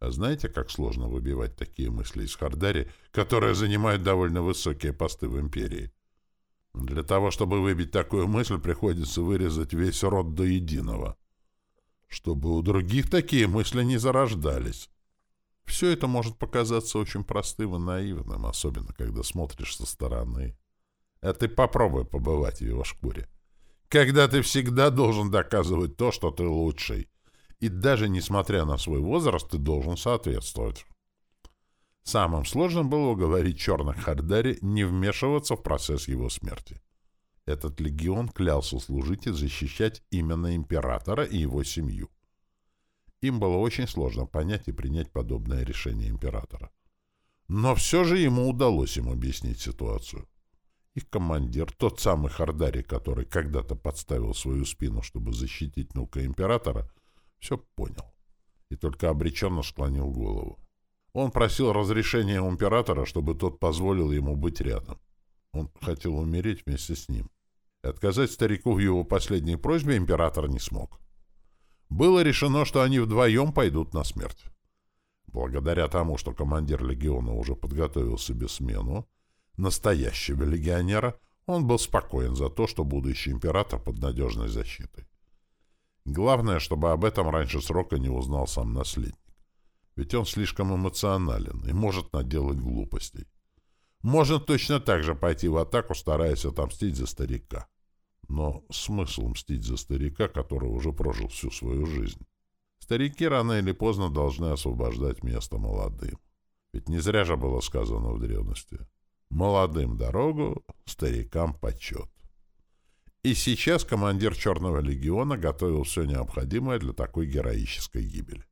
А знаете, как сложно выбивать такие мысли из Хардари, которые занимают довольно высокие посты в империи? Для того, чтобы выбить такую мысль, приходится вырезать весь род до единого. Чтобы у других такие мысли не зарождались. Все это может показаться очень простым и наивным, особенно когда смотришь со стороны. А ты попробуй побывать в его шкуре. Когда ты всегда должен доказывать то, что ты лучший. И даже несмотря на свой возраст, ты должен соответствовать. Самым сложным было уговорить черных Хардари не вмешиваться в процесс его смерти. Этот легион клялся служить и защищать именно императора и его семью. Им было очень сложно понять и принять подобное решение императора. Но все же ему удалось им объяснить ситуацию. Их командир, тот самый Хардари, который когда-то подставил свою спину, чтобы защитить внука императора, все понял и только обреченно склонил голову. Он просил разрешения у императора, чтобы тот позволил ему быть рядом. Он хотел умереть вместе с ним. И отказать старику в его последней просьбе император не смог было решено, что они вдвоем пойдут на смерть. Благодаря тому, что командир легиона уже подготовил себе смену, настоящего легионера, он был спокоен за то, что будущий император под надежной защитой. Главное, чтобы об этом раньше срока не узнал сам наследник. Ведь он слишком эмоционален и может наделать глупостей. Может точно так же пойти в атаку, стараясь отомстить за старика. Но смысл мстить за старика, который уже прожил всю свою жизнь? Старики рано или поздно должны освобождать место молодым. Ведь не зря же было сказано в древности. Молодым дорогу, старикам почет. И сейчас командир Черного легиона готовил все необходимое для такой героической гибели.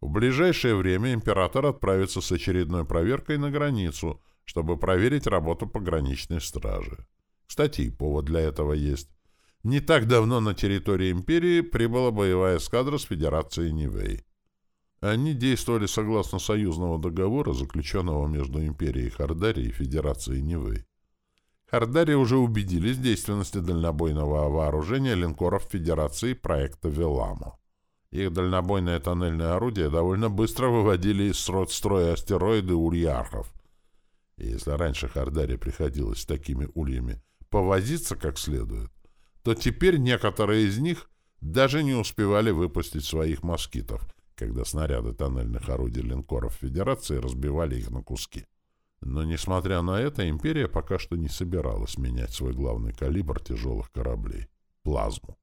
В ближайшее время император отправится с очередной проверкой на границу, чтобы проверить работу пограничной стражи. Кстати, и повод для этого есть. Не так давно на территории империи прибыла боевая эскадра с Федерацией Нивэй. Они действовали согласно союзного договора, заключенного между империей Хардари и Федерацией Нивэй. Хардари уже убедились в действенности дальнобойного вооружения линкоров Федерации проекта «Веламо». Их дальнобойные тоннельные орудия довольно быстро выводили из строя астероиды ульярхов. И если раньше Хардари приходилось с такими ульями повозиться как следует, то теперь некоторые из них даже не успевали выпустить своих москитов, когда снаряды тоннельных орудий линкоров Федерации разбивали их на куски. Но, несмотря на это, империя пока что не собиралась менять свой главный калибр тяжелых кораблей — плазму.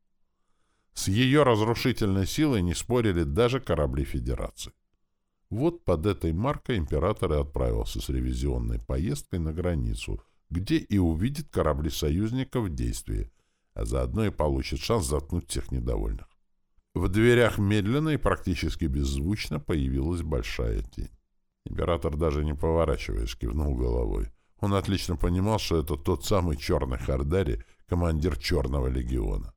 С ее разрушительной силой не спорили даже корабли Федерации. Вот под этой маркой император и отправился с ревизионной поездкой на границу, где и увидит корабли союзников в действии, а заодно и получит шанс заткнуть всех недовольных. В дверях медленно и практически беззвучно появилась большая тень. Император, даже не поворачиваясь, кивнул головой. Он отлично понимал, что это тот самый черный Хардари, командир Черного легиона.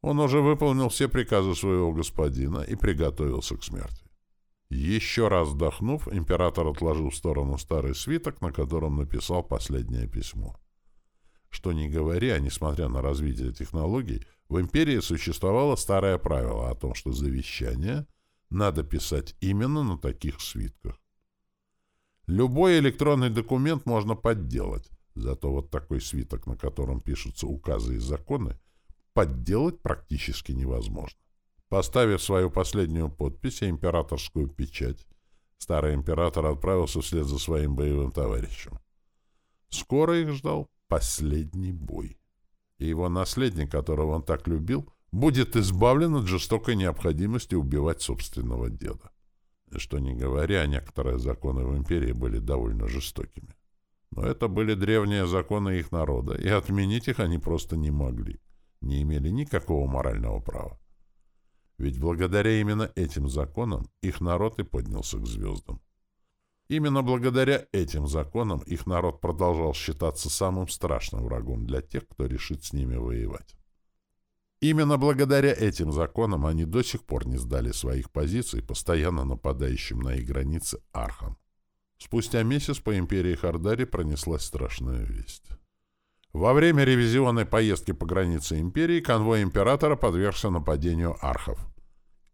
Он уже выполнил все приказы своего господина и приготовился к смерти. Еще раз вдохнув, император отложил в сторону старый свиток, на котором написал последнее письмо. Что ни говори, а несмотря на развитие технологий, в империи существовало старое правило о том, что завещание надо писать именно на таких свитках. Любой электронный документ можно подделать, зато вот такой свиток, на котором пишутся указы и законы, подделать практически невозможно. Поставив свою последнюю подпись и императорскую печать, старый император отправился вслед за своим боевым товарищем. Скоро их ждал последний бой. И его наследник, которого он так любил, будет избавлен от жестокой необходимости убивать собственного деда. Что не говоря, некоторые законы в империи были довольно жестокими. Но это были древние законы их народа, и отменить их они просто не могли не имели никакого морального права. Ведь благодаря именно этим законам их народ и поднялся к звездам. Именно благодаря этим законам их народ продолжал считаться самым страшным врагом для тех, кто решит с ними воевать. Именно благодаря этим законам они до сих пор не сдали своих позиций, постоянно нападающим на их границы архам. Спустя месяц по империи Хардари пронеслась страшная весть. Во время ревизионной поездки по границе империи конвой императора подвергся нападению архов.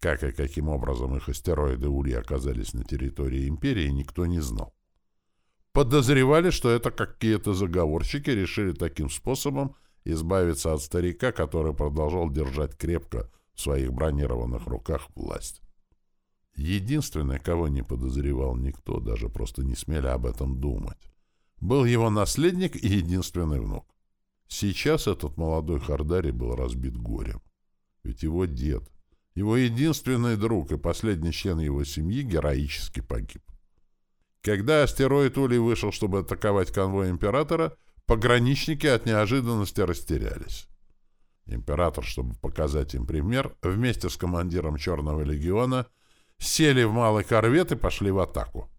Как и каким образом их астероиды Ульи оказались на территории империи, никто не знал. Подозревали, что это какие-то заговорщики решили таким способом избавиться от старика, который продолжал держать крепко в своих бронированных руках власть. Единственный, кого не подозревал никто, даже просто не смели об этом думать, был его наследник и единственный внук. Сейчас этот молодой Хардари был разбит горем. Ведь его дед, его единственный друг и последний член его семьи героически погиб. Когда астероид Ули вышел, чтобы атаковать конвой императора, пограничники от неожиданности растерялись. Император, чтобы показать им пример, вместе с командиром Черного легиона сели в малый корвет и пошли в атаку.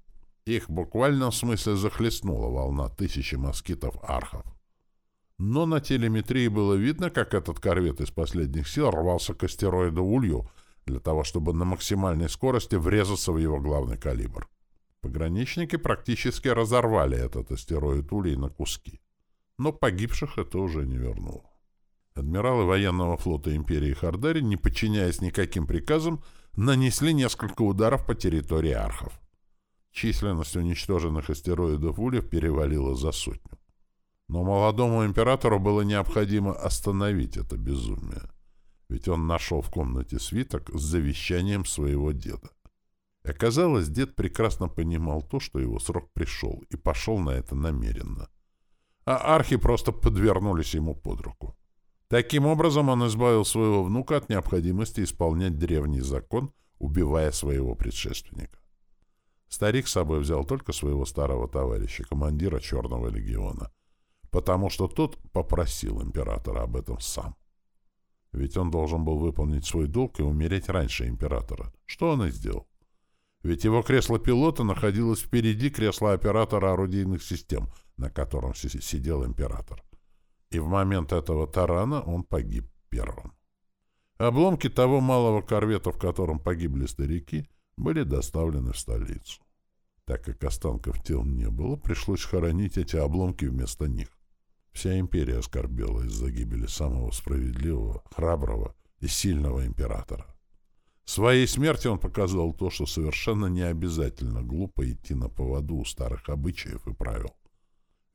Их в буквальном смысле захлестнула волна тысячи москитов-архов. Но на телеметрии было видно, как этот корвет из последних сил рвался к астероиду Улью для того, чтобы на максимальной скорости врезаться в его главный калибр. Пограничники практически разорвали этот астероид Улей на куски. Но погибших это уже не вернуло. Адмиралы военного флота империи Хардари, не подчиняясь никаким приказам, нанесли несколько ударов по территории архов. Численность уничтоженных астероидов Ульев перевалила за сотню. Но молодому императору было необходимо остановить это безумие. Ведь он нашел в комнате свиток с завещанием своего деда. Оказалось, дед прекрасно понимал то, что его срок пришел, и пошел на это намеренно. А архи просто подвернулись ему под руку. Таким образом, он избавил своего внука от необходимости исполнять древний закон, убивая своего предшественника. Старик с собой взял только своего старого товарища, командира Черного легиона, потому что тот попросил императора об этом сам. Ведь он должен был выполнить свой долг и умереть раньше императора, что он и сделал. Ведь его кресло пилота находилось впереди кресла оператора орудийных систем, на котором сидел император. И в момент этого тарана он погиб первым. Обломки того малого корвета, в котором погибли старики, были доставлены в столицу. Так как останков тел не было, пришлось хоронить эти обломки вместо них. Вся империя оскорбела из-за гибели самого справедливого, храброго и сильного императора. Своей смерти он показал то, что совершенно не обязательно глупо идти на поводу у старых обычаев и правил.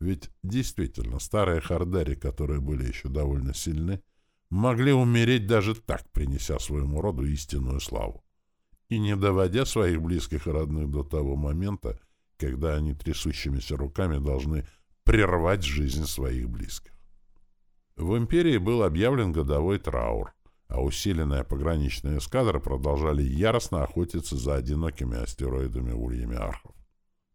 Ведь действительно, старые хардари, которые были еще довольно сильны, могли умереть даже так, принеся своему роду истинную славу, и не доводя своих близких и родных до того момента, когда они трясущимися руками должны прервать жизнь своих близких. В империи был объявлен годовой траур, а усиленная пограничная эскадра продолжали яростно охотиться за одинокими астероидами ульями архов.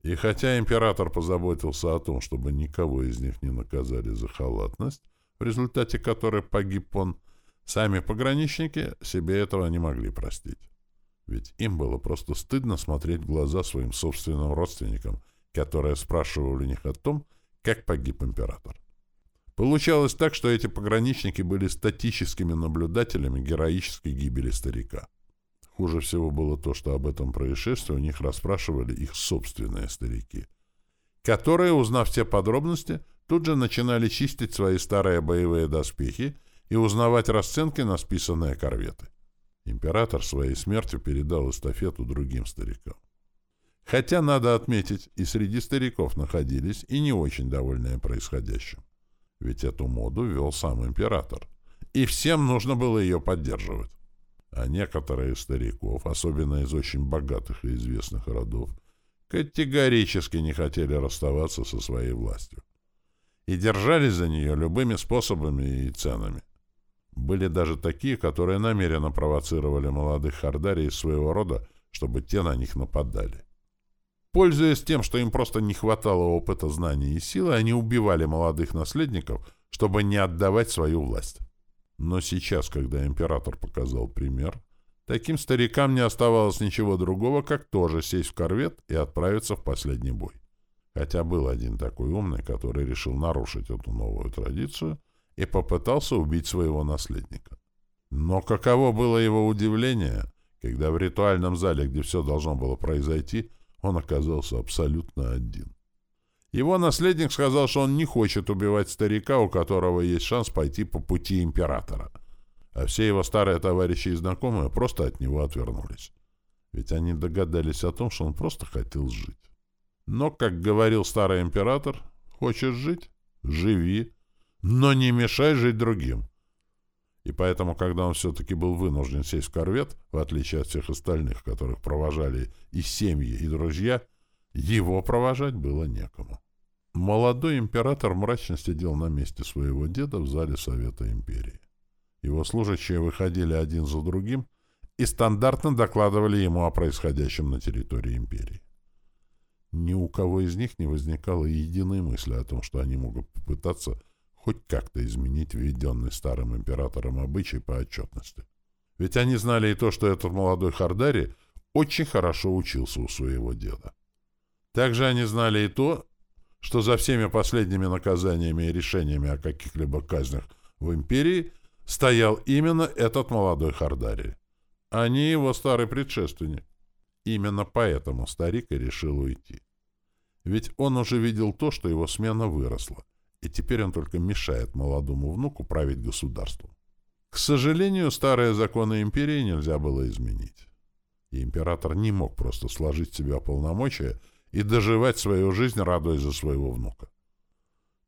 И хотя император позаботился о том, чтобы никого из них не наказали за халатность, в результате которой погиб он, сами пограничники себе этого не могли простить. Ведь им было просто стыдно смотреть в глаза своим собственным родственникам, которые спрашивали у них о том, как погиб император. Получалось так, что эти пограничники были статическими наблюдателями героической гибели старика. Хуже всего было то, что об этом происшествии у них расспрашивали их собственные старики, которые, узнав все подробности, тут же начинали чистить свои старые боевые доспехи и узнавать расценки на списанные корветы. Император своей смертью передал эстафету другим старикам. Хотя, надо отметить, и среди стариков находились и не очень довольные происходящим. Ведь эту моду вел сам император. И всем нужно было ее поддерживать. А некоторые стариков, особенно из очень богатых и известных родов, категорически не хотели расставаться со своей властью и держались за нее любыми способами и ценами. Были даже такие, которые намеренно провоцировали молодых хардарий из своего рода, чтобы те на них нападали. Пользуясь тем, что им просто не хватало опыта, знаний и силы, они убивали молодых наследников, чтобы не отдавать свою власть. Но сейчас, когда император показал пример, таким старикам не оставалось ничего другого, как тоже сесть в корвет и отправиться в последний бой. Хотя был один такой умный, который решил нарушить эту новую традицию и попытался убить своего наследника. Но каково было его удивление, когда в ритуальном зале, где все должно было произойти, он оказался абсолютно один. Его наследник сказал, что он не хочет убивать старика, у которого есть шанс пойти по пути императора. А все его старые товарищи и знакомые просто от него отвернулись. Ведь они догадались о том, что он просто хотел жить. Но, как говорил старый император, хочешь жить — живи, но не мешай жить другим. И поэтому, когда он все-таки был вынужден сесть в корвет, в отличие от всех остальных, которых провожали и семьи, и друзья, его провожать было некому. Молодой император мрачно сидел на месте своего деда в зале Совета Империи. Его служащие выходили один за другим и стандартно докладывали ему о происходящем на территории Империи. Ни у кого из них не возникало единой мысли о том, что они могут попытаться хоть как-то изменить введенный старым императором обычай по отчетности. Ведь они знали и то, что этот молодой Хардари очень хорошо учился у своего деда. Также они знали и то, что за всеми последними наказаниями и решениями о каких-либо казнях в империи стоял именно этот молодой Хардари, а не его старый предшественник. Именно поэтому старик и решил уйти. Ведь он уже видел то, что его смена выросла, и теперь он только мешает молодому внуку править государством. К сожалению, старые законы империи нельзя было изменить. И император не мог просто сложить в себя полномочия и доживать свою жизнь, радуясь за своего внука.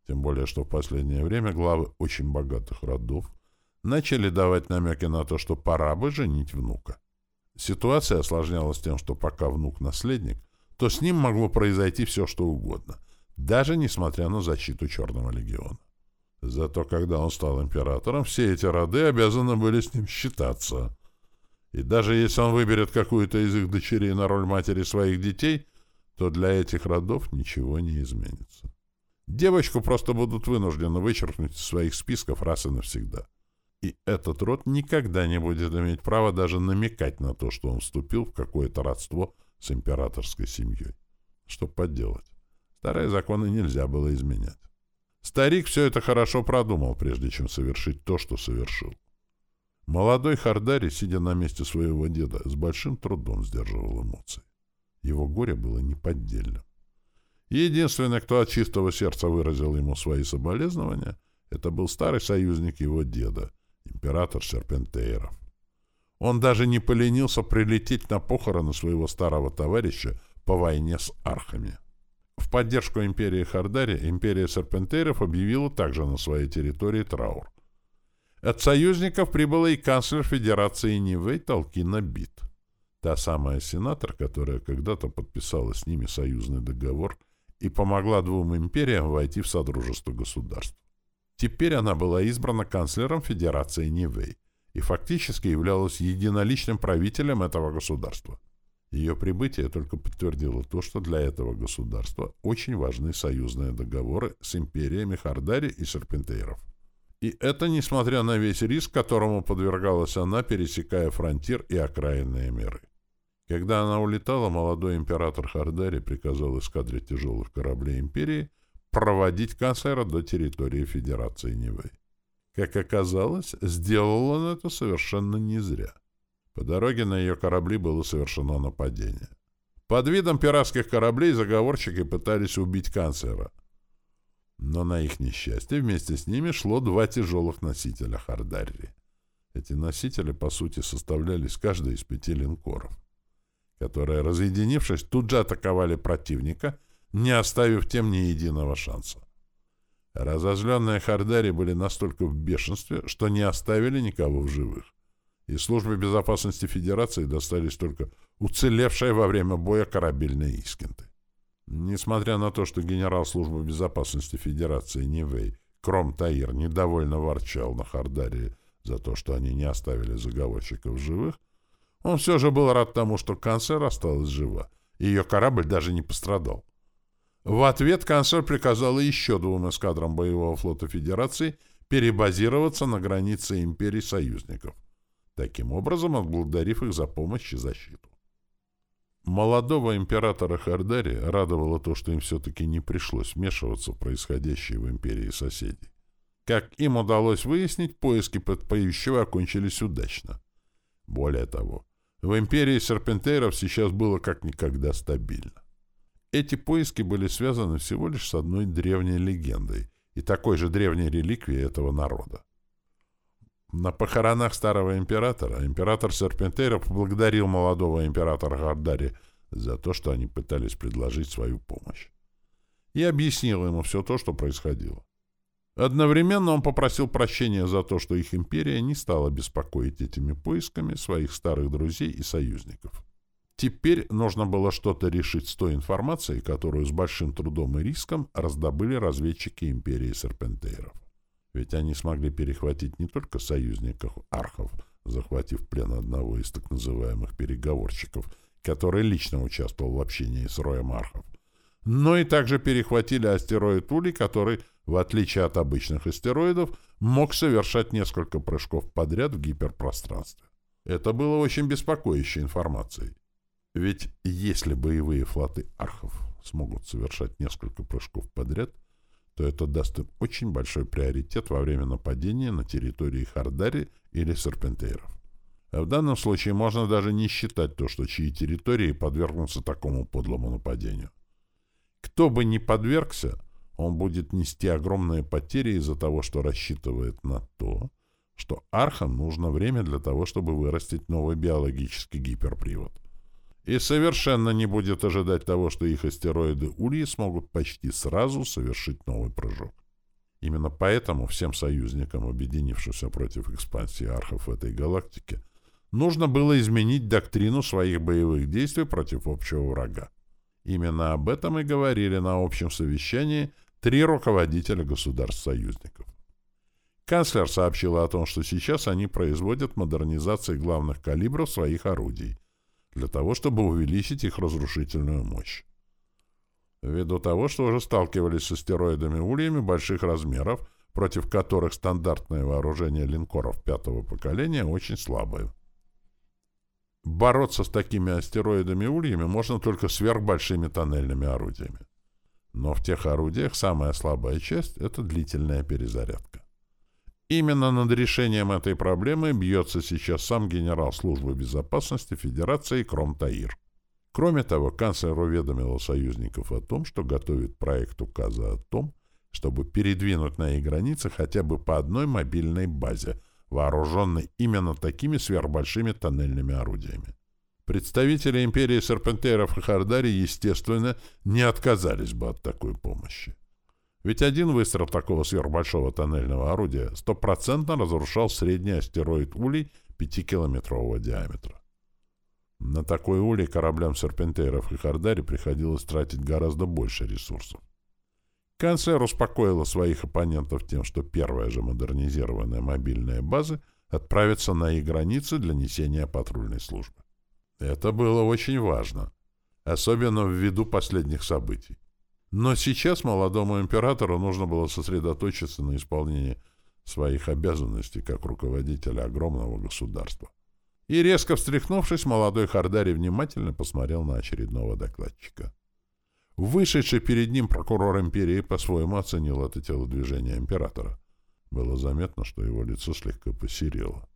Тем более, что в последнее время главы очень богатых родов начали давать намеки на то, что пора бы женить внука. Ситуация осложнялась тем, что пока внук наследник, то с ним могло произойти все, что угодно, даже несмотря на защиту Черного легиона. Зато когда он стал императором, все эти роды обязаны были с ним считаться. И даже если он выберет какую-то из их дочерей на роль матери своих детей, то для этих родов ничего не изменится. Девочку просто будут вынуждены вычеркнуть из своих списков раз и навсегда. И этот род никогда не будет иметь права даже намекать на то, что он вступил в какое-то родство с императорской семьей. Что поделать? Старые законы нельзя было изменять. Старик все это хорошо продумал, прежде чем совершить то, что совершил. Молодой Хардари, сидя на месте своего деда, с большим трудом сдерживал эмоции. Его горе было неподдельным. Единственный, кто от чистого сердца выразил ему свои соболезнования, это был старый союзник его деда, император Серпентейров. Он даже не поленился прилететь на похороны своего старого товарища по войне с архами. В поддержку империи Хардари империя Серпентейров объявила также на своей территории траур. От союзников прибыла и канцлер Федерации Нивэй Толкина Бит. Та самая сенатор, которая когда-то подписала с ними союзный договор и помогла двум империям войти в Содружество государств. Теперь она была избрана канцлером Федерации Нивэй и фактически являлась единоличным правителем этого государства. Ее прибытие только подтвердило то, что для этого государства очень важны союзные договоры с империями Хардари и Серпентейров. И это несмотря на весь риск, которому подвергалась она, пересекая фронтир и окраинные миры. Когда она улетала, молодой император Хардари приказал эскадре тяжелых кораблей империи проводить канцлера до территории Федерации Нивы. Как оказалось, сделал он это совершенно не зря. По дороге на ее корабли было совершено нападение. Под видом пиратских кораблей заговорщики пытались убить канцлера — но на их несчастье вместе с ними шло два тяжелых носителя Хардарри. Эти носители, по сути, составлялись каждый из пяти линкоров, которые, разъединившись, тут же атаковали противника, не оставив тем ни единого шанса. Разозленные Хардари были настолько в бешенстве, что не оставили никого в живых. И службе безопасности Федерации достались только уцелевшие во время боя корабельные искинты. Несмотря на то, что генерал службы безопасности Федерации Нивей Кром Таир недовольно ворчал на Хардаре за то, что они не оставили заговорщиков живых, он все же был рад тому, что Канцер осталась жива, и ее корабль даже не пострадал. В ответ Канцер приказал еще двум эскадрам боевого флота Федерации перебазироваться на границе империй союзников, таким образом отблагодарив их за помощь и защиту. Молодого императора Хардари радовало то, что им все-таки не пришлось вмешиваться в происходящее в империи соседей. Как им удалось выяснить, поиски подпоющего окончились удачно. Более того, в империи серпентеров сейчас было как никогда стабильно. Эти поиски были связаны всего лишь с одной древней легендой и такой же древней реликвией этого народа. На похоронах старого императора император Серпентеров поблагодарил молодого императора Гардари за то, что они пытались предложить свою помощь. И объяснил ему все то, что происходило. Одновременно он попросил прощения за то, что их империя не стала беспокоить этими поисками своих старых друзей и союзников. Теперь нужно было что-то решить с той информацией, которую с большим трудом и риском раздобыли разведчики империи Серпентейров. Ведь они смогли перехватить не только союзников архов, захватив плен одного из так называемых переговорщиков, который лично участвовал в общении с роем архов, но и также перехватили астероид Ули, который, в отличие от обычных астероидов, мог совершать несколько прыжков подряд в гиперпространстве. Это было очень беспокоящей информацией. Ведь если боевые флоты архов смогут совершать несколько прыжков подряд, то это даст им очень большой приоритет во время нападения на территории Хардари или Серпентейров. А в данном случае можно даже не считать то, что чьи территории подвергнутся такому подлому нападению. Кто бы ни подвергся, он будет нести огромные потери из-за того, что рассчитывает на то, что архам нужно время для того, чтобы вырастить новый биологический гиперпривод и совершенно не будет ожидать того, что их астероиды Ульи смогут почти сразу совершить новый прыжок. Именно поэтому всем союзникам, объединившимся против экспансии архов в этой галактике, нужно было изменить доктрину своих боевых действий против общего врага. Именно об этом и говорили на общем совещании три руководителя государств-союзников. Канцлер сообщила о том, что сейчас они производят модернизации главных калибров своих орудий, для того, чтобы увеличить их разрушительную мощь. Ввиду того, что уже сталкивались с астероидами-ульями больших размеров, против которых стандартное вооружение линкоров пятого поколения очень слабое. Бороться с такими астероидами-ульями можно только сверхбольшими тоннельными орудиями. Но в тех орудиях самая слабая часть — это длительная перезарядка. Именно над решением этой проблемы бьется сейчас сам генерал службы безопасности Федерации Кром Таир. Кроме того, канцлер уведомил союзников о том, что готовит проект указа о том, чтобы передвинуть на их границы хотя бы по одной мобильной базе, вооруженной именно такими сверхбольшими тоннельными орудиями. Представители империи Серпентеров и Хардари, естественно, не отказались бы от такой помощи. Ведь один выстрел такого сверхбольшого тоннельного орудия стопроцентно разрушал средний астероид Улей пятикилометрового диаметра. На такой улей кораблям серпентейров и Хардари приходилось тратить гораздо больше ресурсов. Канцлер успокоила своих оппонентов тем, что первая же модернизированная мобильная база отправится на их границы для несения патрульной службы. Это было очень важно, особенно ввиду последних событий. Но сейчас молодому императору нужно было сосредоточиться на исполнении своих обязанностей как руководителя огромного государства. И, резко встряхнувшись, молодой Хардари внимательно посмотрел на очередного докладчика. Вышедший перед ним прокурор империи по-своему оценил это телодвижение императора. Было заметно, что его лицо слегка посерело.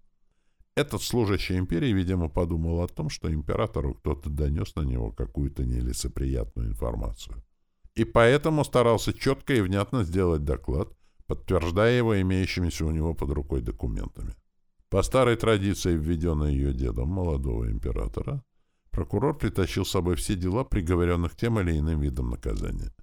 Этот служащий империи, видимо, подумал о том, что императору кто-то донес на него какую-то нелицеприятную информацию и поэтому старался четко и внятно сделать доклад, подтверждая его имеющимися у него под рукой документами. По старой традиции, введенной ее дедом, молодого императора, прокурор притащил с собой все дела, приговоренных тем или иным видом наказания.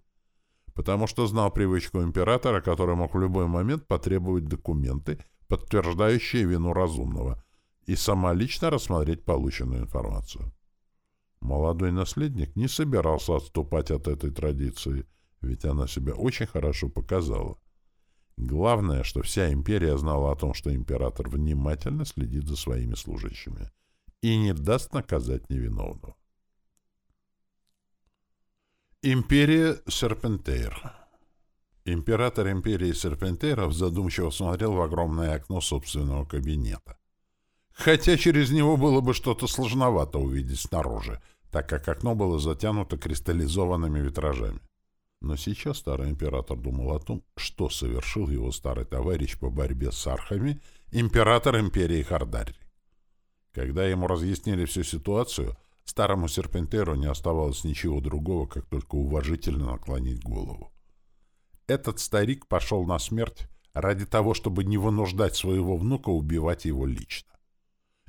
Потому что знал привычку императора, который мог в любой момент потребовать документы, подтверждающие вину разумного, и самолично рассмотреть полученную информацию. Молодой наследник не собирался отступать от этой традиции, ведь она себя очень хорошо показала. Главное, что вся империя знала о том, что император внимательно следит за своими служащими и не даст наказать невиновного. Империя Серпентейр Император империи Серпентейров задумчиво смотрел в огромное окно собственного кабинета. Хотя через него было бы что-то сложновато увидеть снаружи — так как окно было затянуто кристаллизованными витражами. Но сейчас старый император думал о том, что совершил его старый товарищ по борьбе с архами, император империи Хардари. Когда ему разъяснили всю ситуацию, старому серпентеру не оставалось ничего другого, как только уважительно наклонить голову. Этот старик пошел на смерть ради того, чтобы не вынуждать своего внука убивать его лично.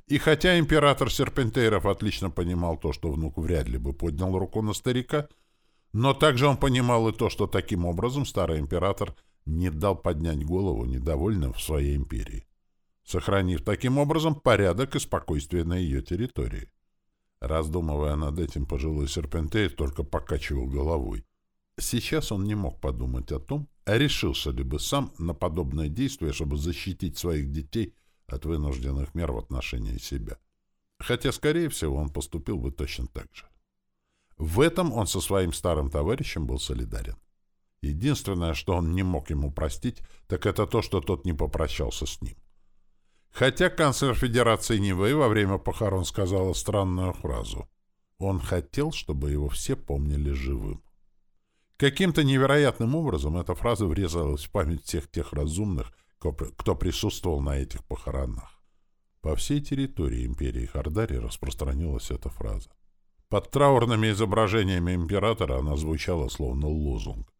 И хотя император Серпентейров отлично понимал то, что внук вряд ли бы поднял руку на старика, но также он понимал и то, что таким образом старый император не дал поднять голову недовольным в своей империи, сохранив таким образом порядок и спокойствие на ее территории. Раздумывая над этим, пожилой Серпентейр только покачивал головой. Сейчас он не мог подумать о том, решился ли бы сам на подобное действие, чтобы защитить своих детей от вынужденных мер в отношении себя. Хотя, скорее всего, он поступил бы точно так же. В этом он со своим старым товарищем был солидарен. Единственное, что он не мог ему простить, так это то, что тот не попрощался с ним. Хотя канцлер Федерации Нивэй во время похорон сказала странную фразу. Он хотел, чтобы его все помнили живым. Каким-то невероятным образом эта фраза врезалась в память всех тех разумных, кто присутствовал на этих похоронах. По всей территории империи Хардари распространилась эта фраза. Под траурными изображениями императора она звучала словно лозунг.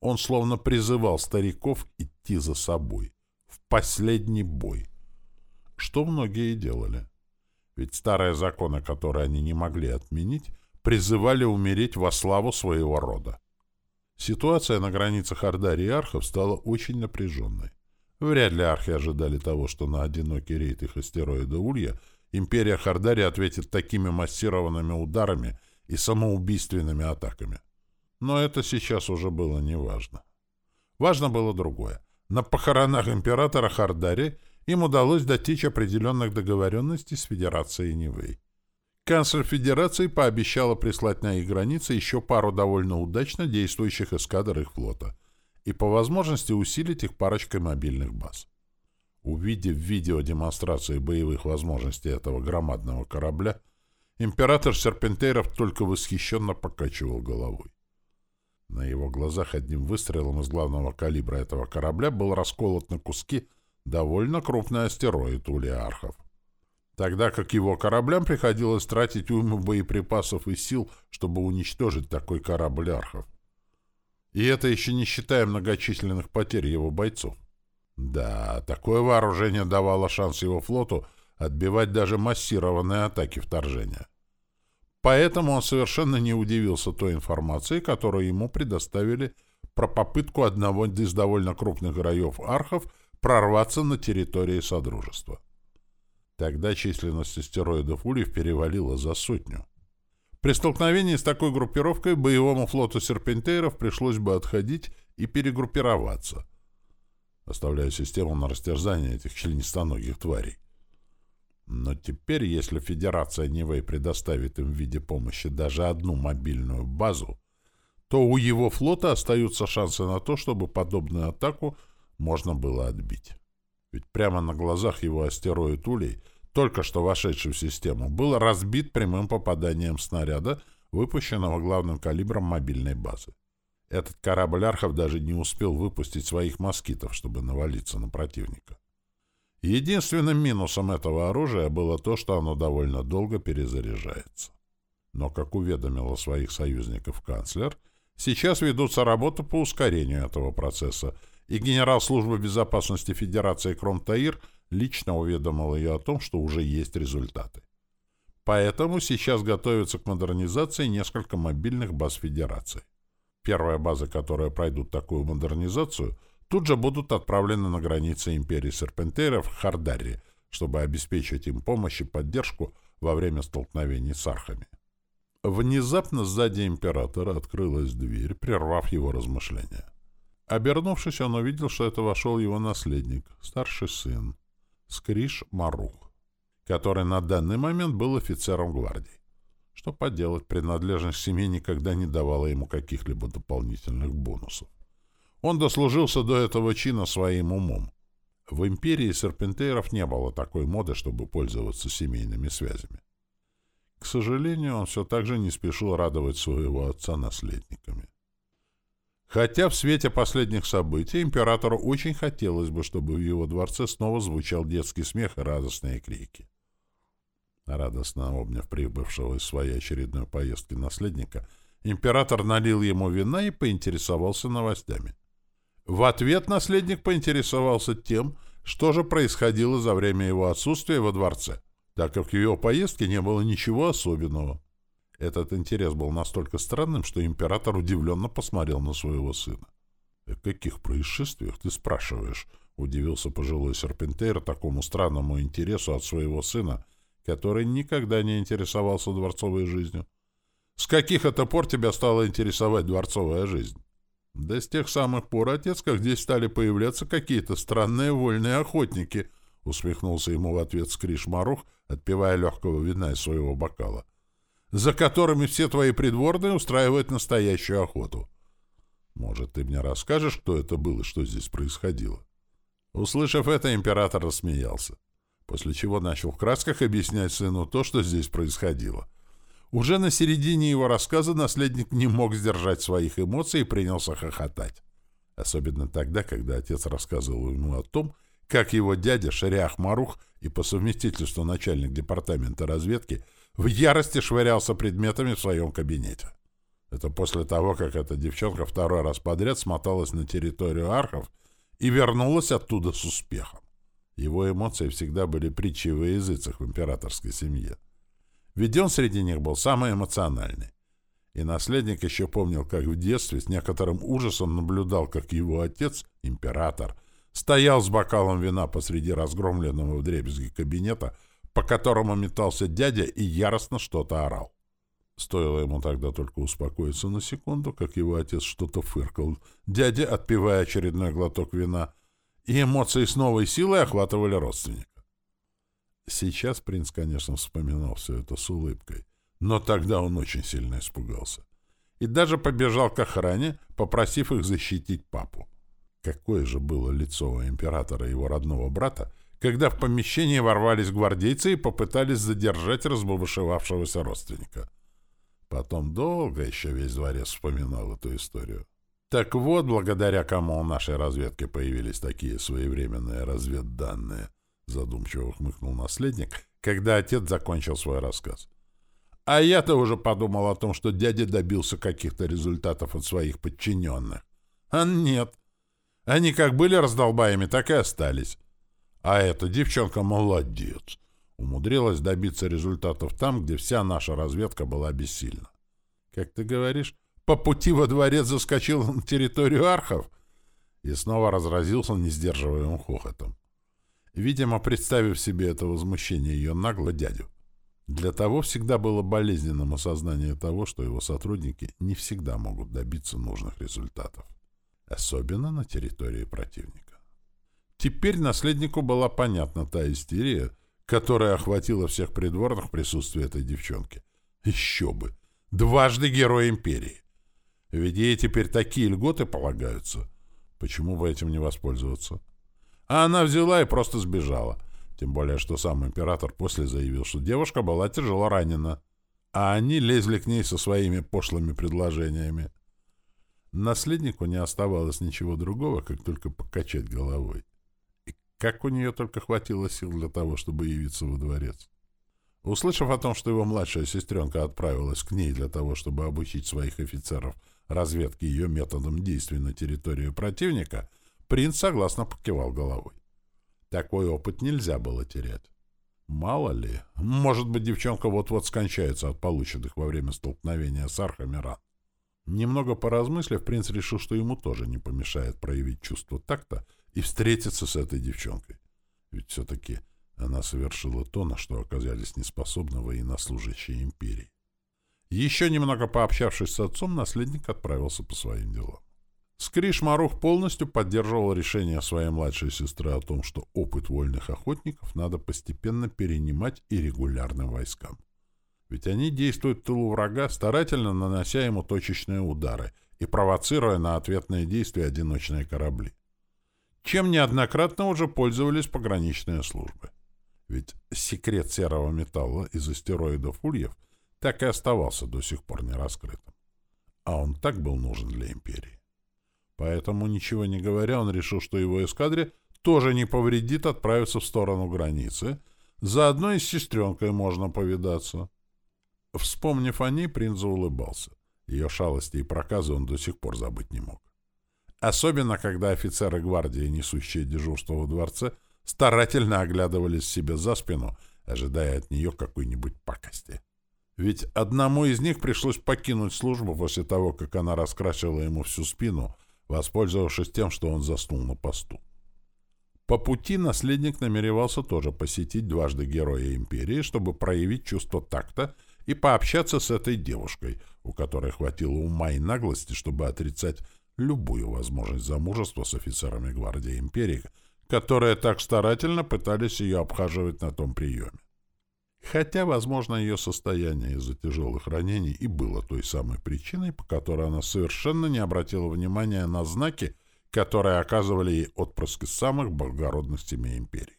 Он словно призывал стариков идти за собой, в последний бой. Что многие делали. Ведь старые законы, которые они не могли отменить, призывали умереть во славу своего рода. Ситуация на границах Ордари и Архов стала очень напряженной. Вряд ли архи ожидали того, что на одинокий рейд их астероида Улья империя Хардари ответит такими массированными ударами и самоубийственными атаками. Но это сейчас уже было неважно. Важно было другое. На похоронах императора Хардари им удалось достичь определенных договоренностей с Федерацией Нивэй. Канцлер Федерации пообещала прислать на их границы еще пару довольно удачно действующих эскадр их флота — и по возможности усилить их парочкой мобильных баз. Увидев видеодемонстрации боевых возможностей этого громадного корабля, император Серпентейров только восхищенно покачивал головой. На его глазах одним выстрелом из главного калибра этого корабля был расколот на куски довольно крупный астероид Улиархов. Тогда как его кораблям приходилось тратить уйму боеприпасов и сил, чтобы уничтожить такой корабль Архов. И это еще не считая многочисленных потерь его бойцов. Да, такое вооружение давало шанс его флоту отбивать даже массированные атаки вторжения. Поэтому он совершенно не удивился той информации, которую ему предоставили про попытку одного из довольно крупных раев архов прорваться на территории Содружества. Тогда численность астероидов Ульев перевалила за сотню. При столкновении с такой группировкой боевому флоту серпентейров пришлось бы отходить и перегруппироваться, оставляя систему на растерзание этих членистоногих тварей. Но теперь, если Федерация Нивэй предоставит им в виде помощи даже одну мобильную базу, то у его флота остаются шансы на то, чтобы подобную атаку можно было отбить. Ведь прямо на глазах его астероид Улей, только что вошедший в систему, был разбит прямым попаданием снаряда, выпущенного главным калибром мобильной базы. Этот корабль Архов даже не успел выпустить своих москитов, чтобы навалиться на противника. Единственным минусом этого оружия было то, что оно довольно долго перезаряжается. Но, как уведомила своих союзников канцлер, сейчас ведутся работы по ускорению этого процесса, и генерал службы безопасности Федерации Кромтаир лично уведомил ее о том, что уже есть результаты. Поэтому сейчас готовится к модернизации несколько мобильных баз Федерации. Первая база, которая пройдут такую модернизацию – тут же будут отправлены на границы империи серпентеров в Хардаре, чтобы обеспечить им помощь и поддержку во время столкновений с архами. Внезапно сзади императора открылась дверь, прервав его размышления. Обернувшись, он увидел, что это вошел его наследник, старший сын, Скриш Марух, который на данный момент был офицером гвардии. Что поделать, принадлежность семьи никогда не давала ему каких-либо дополнительных бонусов. Он дослужился до этого чина своим умом. В империи серпентейров не было такой моды, чтобы пользоваться семейными связями. К сожалению, он все так же не спешил радовать своего отца наследниками. Хотя в свете последних событий императору очень хотелось бы, чтобы в его дворце снова звучал детский смех и радостные крики. Радостно обняв прибывшего из своей очередной поездки наследника, император налил ему вина и поинтересовался новостями. В ответ наследник поинтересовался тем, что же происходило за время его отсутствия во дворце, так как в его поездке не было ничего особенного. Этот интерес был настолько странным, что император удивленно посмотрел на своего сына. «О каких происшествиях ты спрашиваешь?» — удивился пожилой серпентейр такому странному интересу от своего сына, который никогда не интересовался дворцовой жизнью. «С каких это пор тебя стала интересовать дворцовая жизнь?» Да с тех самых пор, отец, как здесь стали появляться какие-то странные вольные охотники, — усмехнулся ему в ответ Скриш Марух, отпивая легкого вина из своего бокала, — за которыми все твои придворные устраивают настоящую охоту. Может, ты мне расскажешь, кто это был и что здесь происходило? Услышав это, император рассмеялся, после чего начал в красках объяснять сыну то, что здесь происходило — уже на середине его рассказа наследник не мог сдержать своих эмоций и принялся хохотать. Особенно тогда, когда отец рассказывал ему о том, как его дядя Шариах Марух и по совместительству начальник департамента разведки в ярости швырялся предметами в своем кабинете. Это после того, как эта девчонка второй раз подряд смоталась на территорию архов и вернулась оттуда с успехом. Его эмоции всегда были притчей во языцах в императорской семье. Ведь он среди них был самый эмоциональный. И наследник еще помнил, как в детстве с некоторым ужасом наблюдал, как его отец, император, стоял с бокалом вина посреди разгромленного вдребезги кабинета, по которому метался дядя и яростно что-то орал. Стоило ему тогда только успокоиться на секунду, как его отец что-то фыркал, дядя, отпивая очередной глоток вина, и эмоции с новой силой охватывали родственника. Сейчас принц, конечно, вспоминал все это с улыбкой, но тогда он очень сильно испугался. И даже побежал к охране, попросив их защитить папу. Какое же было лицо у императора и его родного брата, когда в помещение ворвались гвардейцы и попытались задержать разбушевавшегося родственника. Потом долго еще весь дворец вспоминал эту историю. Так вот, благодаря кому у нашей разведки появились такие своевременные разведданные, задумчиво хмыкнул наследник, когда отец закончил свой рассказ. А я-то уже подумал о том, что дядя добился каких-то результатов от своих подчиненных. А нет. Они как были раздолбаями, так и остались. А эта девчонка молодец. Умудрилась добиться результатов там, где вся наша разведка была бессильна. Как ты говоришь, по пути во дворец заскочил на территорию архов и снова разразился несдерживаемым хохотом. Видимо, представив себе это возмущение ее нагло дядю. Для того всегда было болезненным осознание того, что его сотрудники не всегда могут добиться нужных результатов. Особенно на территории противника. Теперь наследнику была понятна та истерия, которая охватила всех придворных в присутствии этой девчонки. Еще бы! Дважды герой империи! Ведь ей теперь такие льготы полагаются. Почему бы этим не воспользоваться? А она взяла и просто сбежала. Тем более, что сам император после заявил, что девушка была тяжело ранена. А они лезли к ней со своими пошлыми предложениями. Наследнику не оставалось ничего другого, как только покачать головой. Как у нее только хватило сил для того, чтобы явиться во дворец. Услышав о том, что его младшая сестренка отправилась к ней для того, чтобы обучить своих офицеров разведки ее методом действий на территории противника, принц согласно покивал головой. Такой опыт нельзя было терять. Мало ли, может быть, девчонка вот-вот скончается от полученных во время столкновения с архами. Немного поразмыслив, принц решил, что ему тоже не помешает проявить чувство такта и встретиться с этой девчонкой. Ведь все-таки она совершила то, на что оказались неспособны военнослужащие империи. Еще немного пообщавшись с отцом, наследник отправился по своим делам. Скриш Марух полностью поддерживал решение своей младшей сестры о том, что опыт вольных охотников надо постепенно перенимать и регулярным войскам. Ведь они действуют в тылу врага, старательно нанося ему точечные удары и провоцируя на ответные действия одиночные корабли. Чем неоднократно уже пользовались пограничные службы. Ведь секрет серого металла из астероидов Ульев — так и оставался до сих пор не раскрытым. А он так был нужен для империи. Поэтому, ничего не говоря, он решил, что его эскадре тоже не повредит отправиться в сторону границы, заодно и с сестренкой можно повидаться. Вспомнив о ней, принц улыбался. Ее шалости и проказы он до сих пор забыть не мог. Особенно, когда офицеры гвардии, несущие дежурство во дворце, старательно оглядывались себе за спину, ожидая от нее какой-нибудь пакости. Ведь одному из них пришлось покинуть службу после того, как она раскрасила ему всю спину, воспользовавшись тем, что он заснул на посту. По пути наследник намеревался тоже посетить дважды Героя Империи, чтобы проявить чувство такта и пообщаться с этой девушкой, у которой хватило ума и наглости, чтобы отрицать любую возможность замужества с офицерами Гвардии Империи, которые так старательно пытались ее обхаживать на том приеме. Хотя, возможно, ее состояние из-за тяжелых ранений и было той самой причиной, по которой она совершенно не обратила внимания на знаки, которые оказывали ей отпрыски самых благородных семей империи.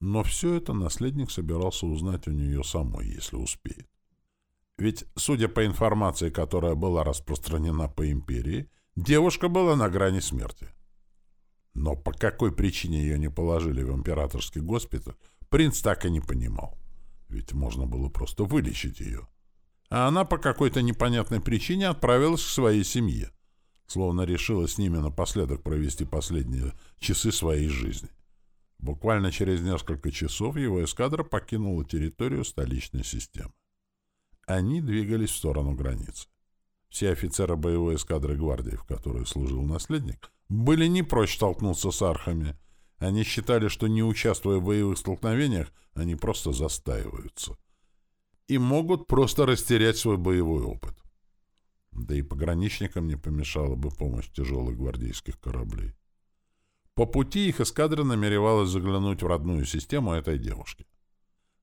Но все это наследник собирался узнать у нее самой, если успеет. Ведь, судя по информации, которая была распространена по империи, девушка была на грани смерти. Но по какой причине ее не положили в императорский госпиталь, принц так и не понимал ведь можно было просто вылечить ее. А она по какой-то непонятной причине отправилась к своей семье, словно решила с ними напоследок провести последние часы своей жизни. Буквально через несколько часов его эскадра покинула территорию столичной системы. Они двигались в сторону границы. Все офицеры боевой эскадры гвардии, в которой служил наследник, были не прочь столкнуться с архами — они считали, что не участвуя в боевых столкновениях, они просто застаиваются. И могут просто растерять свой боевой опыт. Да и пограничникам не помешала бы помощь тяжелых гвардейских кораблей. По пути их эскадра намеревалась заглянуть в родную систему этой девушки.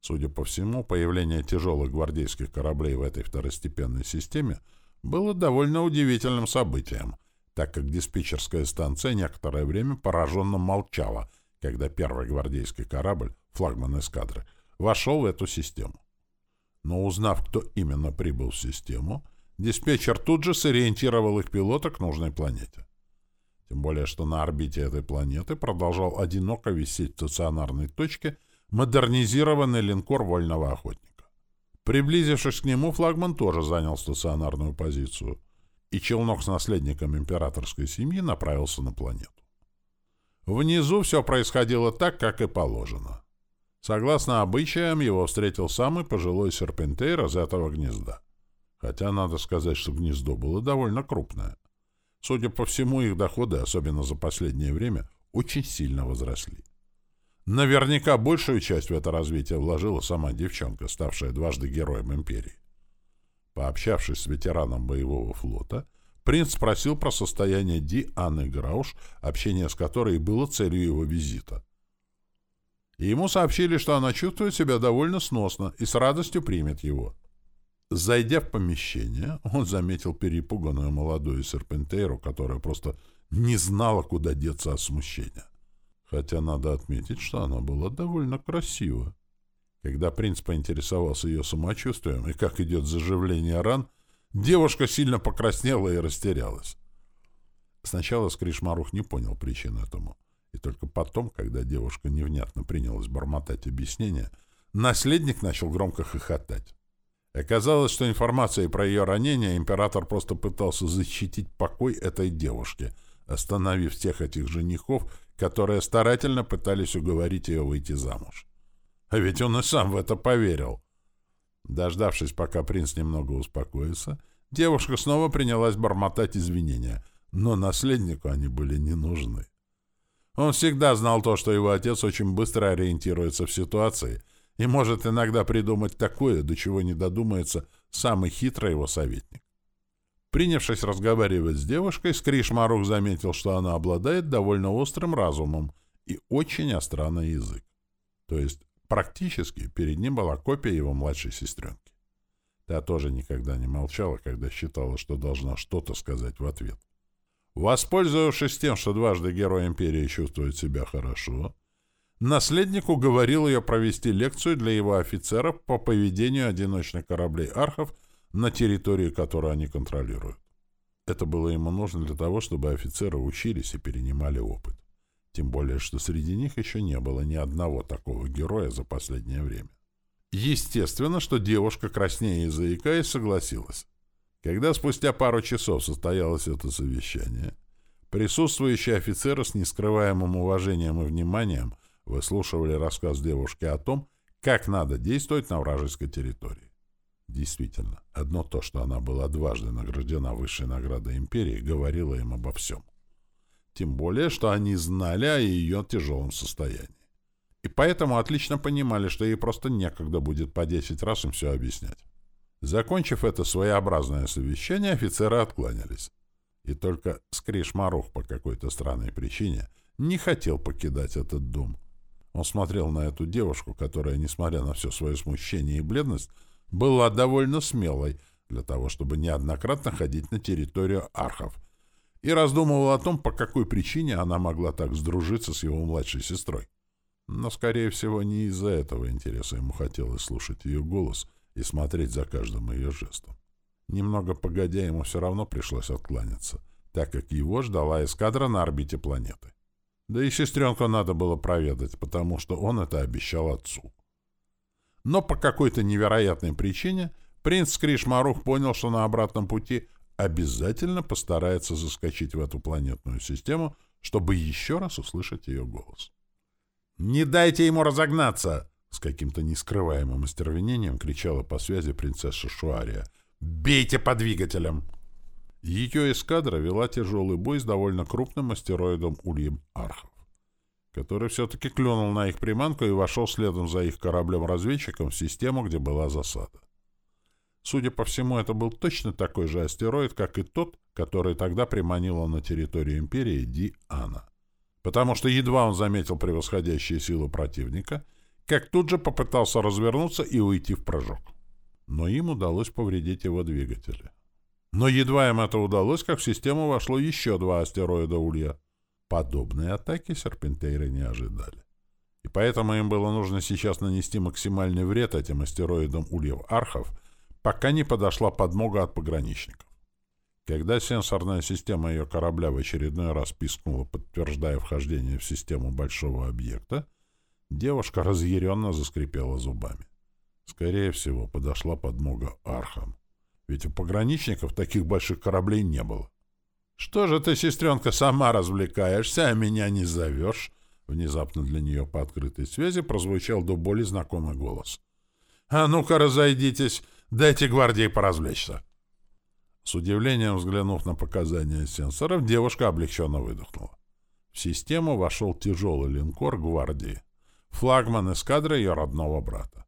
Судя по всему, появление тяжелых гвардейских кораблей в этой второстепенной системе было довольно удивительным событием — так как диспетчерская станция некоторое время пораженно молчала, когда первый гвардейский корабль, флагман эскадры, вошел в эту систему. Но узнав, кто именно прибыл в систему, диспетчер тут же сориентировал их пилота к нужной планете. Тем более, что на орбите этой планеты продолжал одиноко висеть в стационарной точке модернизированный линкор вольного охотника. Приблизившись к нему, флагман тоже занял стационарную позицию, и челнок с наследником императорской семьи направился на планету. Внизу все происходило так, как и положено. Согласно обычаям, его встретил самый пожилой серпентейр из этого гнезда. Хотя надо сказать, что гнездо было довольно крупное. Судя по всему, их доходы, особенно за последнее время, очень сильно возросли. Наверняка большую часть в это развитие вложила сама девчонка, ставшая дважды героем империи. Пообщавшись с ветераном боевого флота, принц спросил про состояние Ди Анны Грауш, общение с которой было целью его визита. И ему сообщили, что она чувствует себя довольно сносно и с радостью примет его. Зайдя в помещение, он заметил перепуганную молодую серпентейру, которая просто не знала, куда деться от смущения. Хотя надо отметить, что она была довольно красива. Когда принц поинтересовался ее самочувствием и как идет заживление ран, девушка сильно покраснела и растерялась. Сначала Скришмарух не понял причин этому. И только потом, когда девушка невнятно принялась бормотать объяснения, наследник начал громко хохотать. Оказалось, что информацией про ее ранение император просто пытался защитить покой этой девушки, остановив всех этих женихов, которые старательно пытались уговорить ее выйти замуж. А ведь он и сам в это поверил. Дождавшись, пока принц немного успокоится, девушка снова принялась бормотать извинения, но наследнику они были не нужны. Он всегда знал то, что его отец очень быстро ориентируется в ситуации и может иногда придумать такое, до чего не додумается самый хитрый его советник. Принявшись разговаривать с девушкой, Скриш Марух заметил, что она обладает довольно острым разумом и очень остранный язык. То есть практически перед ним была копия его младшей сестренки. Та тоже никогда не молчала, когда считала, что должна что-то сказать в ответ. Воспользовавшись тем, что дважды герой империи чувствует себя хорошо, наследник уговорил ее провести лекцию для его офицеров по поведению одиночных кораблей архов на территории, которую они контролируют. Это было ему нужно для того, чтобы офицеры учились и перенимали опыт. Тем более, что среди них еще не было ни одного такого героя за последнее время. Естественно, что девушка, краснея и заикаясь, согласилась. Когда спустя пару часов состоялось это совещание, присутствующие офицеры с нескрываемым уважением и вниманием выслушивали рассказ девушки о том, как надо действовать на вражеской территории. Действительно, одно то, что она была дважды награждена высшей наградой империи, говорило им обо всем. Тем более, что они знали о ее тяжелом состоянии. И поэтому отлично понимали, что ей просто некогда будет по десять раз им все объяснять. Закончив это своеобразное совещание, офицеры откланялись. И только Скриш Марух по какой-то странной причине не хотел покидать этот дом. Он смотрел на эту девушку, которая, несмотря на все свое смущение и бледность, была довольно смелой для того, чтобы неоднократно ходить на территорию архов, и раздумывал о том, по какой причине она могла так сдружиться с его младшей сестрой. Но, скорее всего, не из-за этого интереса ему хотелось слушать ее голос и смотреть за каждым ее жестом. Немного погодя, ему все равно пришлось откланяться, так как его ждала эскадра на орбите планеты. Да и сестренку надо было проведать, потому что он это обещал отцу. Но по какой-то невероятной причине принц Кришмарух понял, что на обратном пути обязательно постарается заскочить в эту планетную систему, чтобы еще раз услышать ее голос. «Не дайте ему разогнаться!» С каким-то нескрываемым остервенением кричала по связи принцесса Шуария. «Бейте по двигателям!» Ее эскадра вела тяжелый бой с довольно крупным астероидом Ульем Архов который все-таки клюнул на их приманку и вошел следом за их кораблем-разведчиком в систему, где была засада. Судя по всему, это был точно такой же астероид, как и тот, который тогда приманила на территорию Империи Ди-Ана. Потому что едва он заметил превосходящие силы противника, как тут же попытался развернуться и уйти в прыжок. Но им удалось повредить его двигатели. Но едва им это удалось, как в систему вошло еще два астероида Улья. Подобные атаки серпентейры не ожидали. И поэтому им было нужно сейчас нанести максимальный вред этим астероидам ульев-архов, пока не подошла подмога от пограничников. Когда сенсорная система ее корабля в очередной раз пискнула, подтверждая вхождение в систему большого объекта, девушка разъяренно заскрипела зубами. Скорее всего, подошла подмога архам. Ведь у пограничников таких больших кораблей не было. «Что же ты, сестренка, сама развлекаешься, а меня не зовешь?» Внезапно для нее по открытой связи прозвучал до боли знакомый голос. «А ну-ка, разойдитесь, дайте гвардии поразвлечься!» С удивлением взглянув на показания сенсоров, девушка облегченно выдохнула. В систему вошел тяжелый линкор гвардии, флагман эскадры ее родного брата.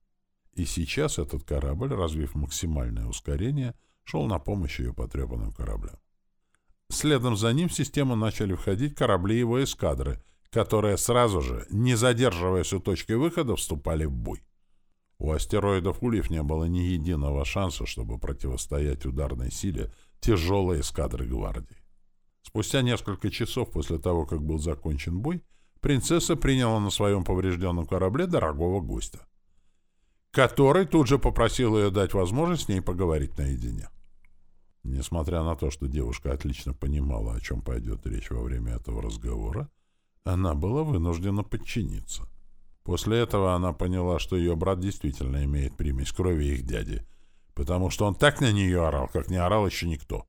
И сейчас этот корабль, развив максимальное ускорение, шел на помощь ее потрепанным кораблям. Следом за ним в систему начали входить корабли его эскадры, которые сразу же, не задерживаясь у точки выхода, вступали в бой. У астероидов Ульев не было ни единого шанса, чтобы противостоять ударной силе тяжелой эскадры гвардии. Спустя несколько часов после того, как был закончен бой, принцесса приняла на своем поврежденном корабле дорогого гостя, который тут же попросил ее дать возможность с ней поговорить наедине. Несмотря на то, что девушка отлично понимала, о чем пойдет речь во время этого разговора, она была вынуждена подчиниться. После этого она поняла, что ее брат действительно имеет примесь крови их дяди, потому что он так на нее орал, как не орал еще никто.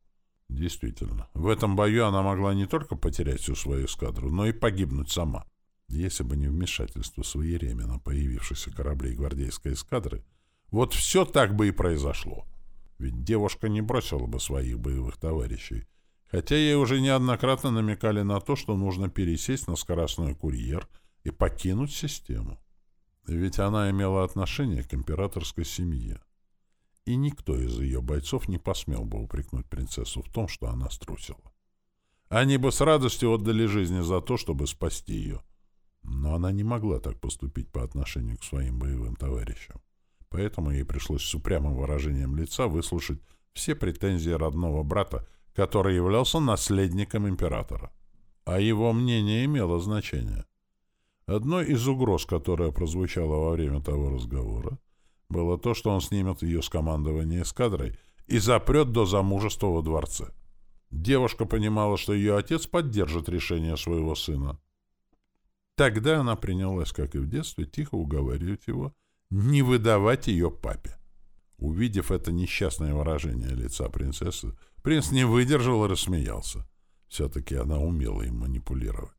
Действительно, в этом бою она могла не только потерять всю свою эскадру, но и погибнуть сама. Если бы не вмешательство своевременно появившихся кораблей гвардейской эскадры, вот все так бы и произошло. Ведь девушка не бросила бы своих боевых товарищей, хотя ей уже неоднократно намекали на то, что нужно пересесть на скоростной курьер и покинуть систему. Ведь она имела отношение к императорской семье. И никто из ее бойцов не посмел бы упрекнуть принцессу в том, что она струсила. Они бы с радостью отдали жизни за то, чтобы спасти ее. Но она не могла так поступить по отношению к своим боевым товарищам поэтому ей пришлось с упрямым выражением лица выслушать все претензии родного брата, который являлся наследником императора. А его мнение имело значение. Одной из угроз, которая прозвучала во время того разговора, было то, что он снимет ее с командования эскадрой и запрет до замужества во дворце. Девушка понимала, что ее отец поддержит решение своего сына. Тогда она принялась, как и в детстве, тихо уговаривать его не выдавать ее папе. Увидев это несчастное выражение лица принцессы, принц не выдержал и рассмеялся. Все-таки она умела им манипулировать.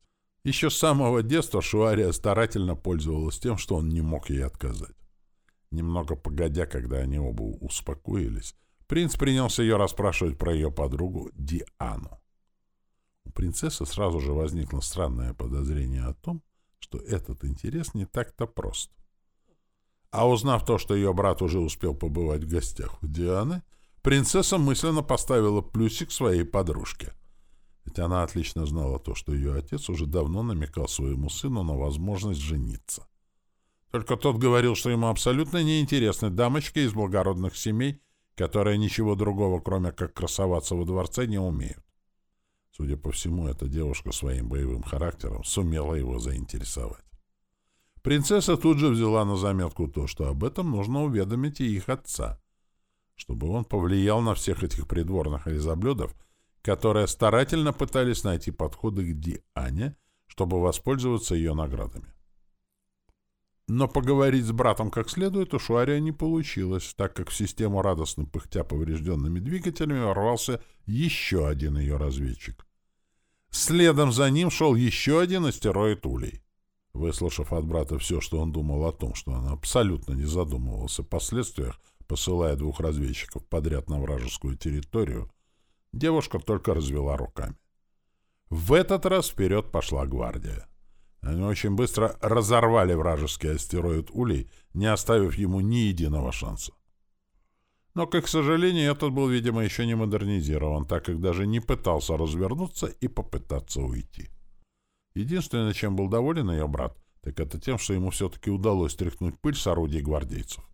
Еще с самого детства Шуария старательно пользовалась тем, что он не мог ей отказать. Немного погодя, когда они оба успокоились, принц принялся ее расспрашивать про ее подругу Диану. У принцессы сразу же возникло странное подозрение о том, что этот интерес не так-то прост. А узнав то, что ее брат уже успел побывать в гостях у Дианы, принцесса мысленно поставила плюсик своей подружке. Ведь она отлично знала то, что ее отец уже давно намекал своему сыну на возможность жениться. Только тот говорил, что ему абсолютно неинтересны дамочки из благородных семей, которые ничего другого, кроме как красоваться во дворце, не умеют. Судя по всему, эта девушка своим боевым характером сумела его заинтересовать. Принцесса тут же взяла на заметку то, что об этом нужно уведомить и их отца, чтобы он повлиял на всех этих придворных лизоблюдов, которые старательно пытались найти подходы к Диане, чтобы воспользоваться ее наградами. Но поговорить с братом как следует у Шуария не получилось, так как в систему радостно пыхтя поврежденными двигателями ворвался еще один ее разведчик. Следом за ним шел еще один астероид Улей. Выслушав от брата все, что он думал о том, что он абсолютно не задумывался о последствиях, посылая двух разведчиков подряд на вражескую территорию, девушка только развела руками. В этот раз вперед пошла гвардия. Они очень быстро разорвали вражеский астероид Улей, не оставив ему ни единого шанса. Но, к сожалению, этот был, видимо, еще не модернизирован, так как даже не пытался развернуться и попытаться уйти. Единственное, чем был доволен ее брат, так это тем, что ему все-таки удалось стряхнуть пыль с орудий гвардейцев.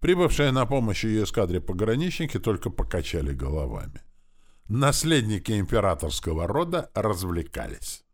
Прибывшие на помощь ее эскадре пограничники только покачали головами. Наследники императорского рода развлекались.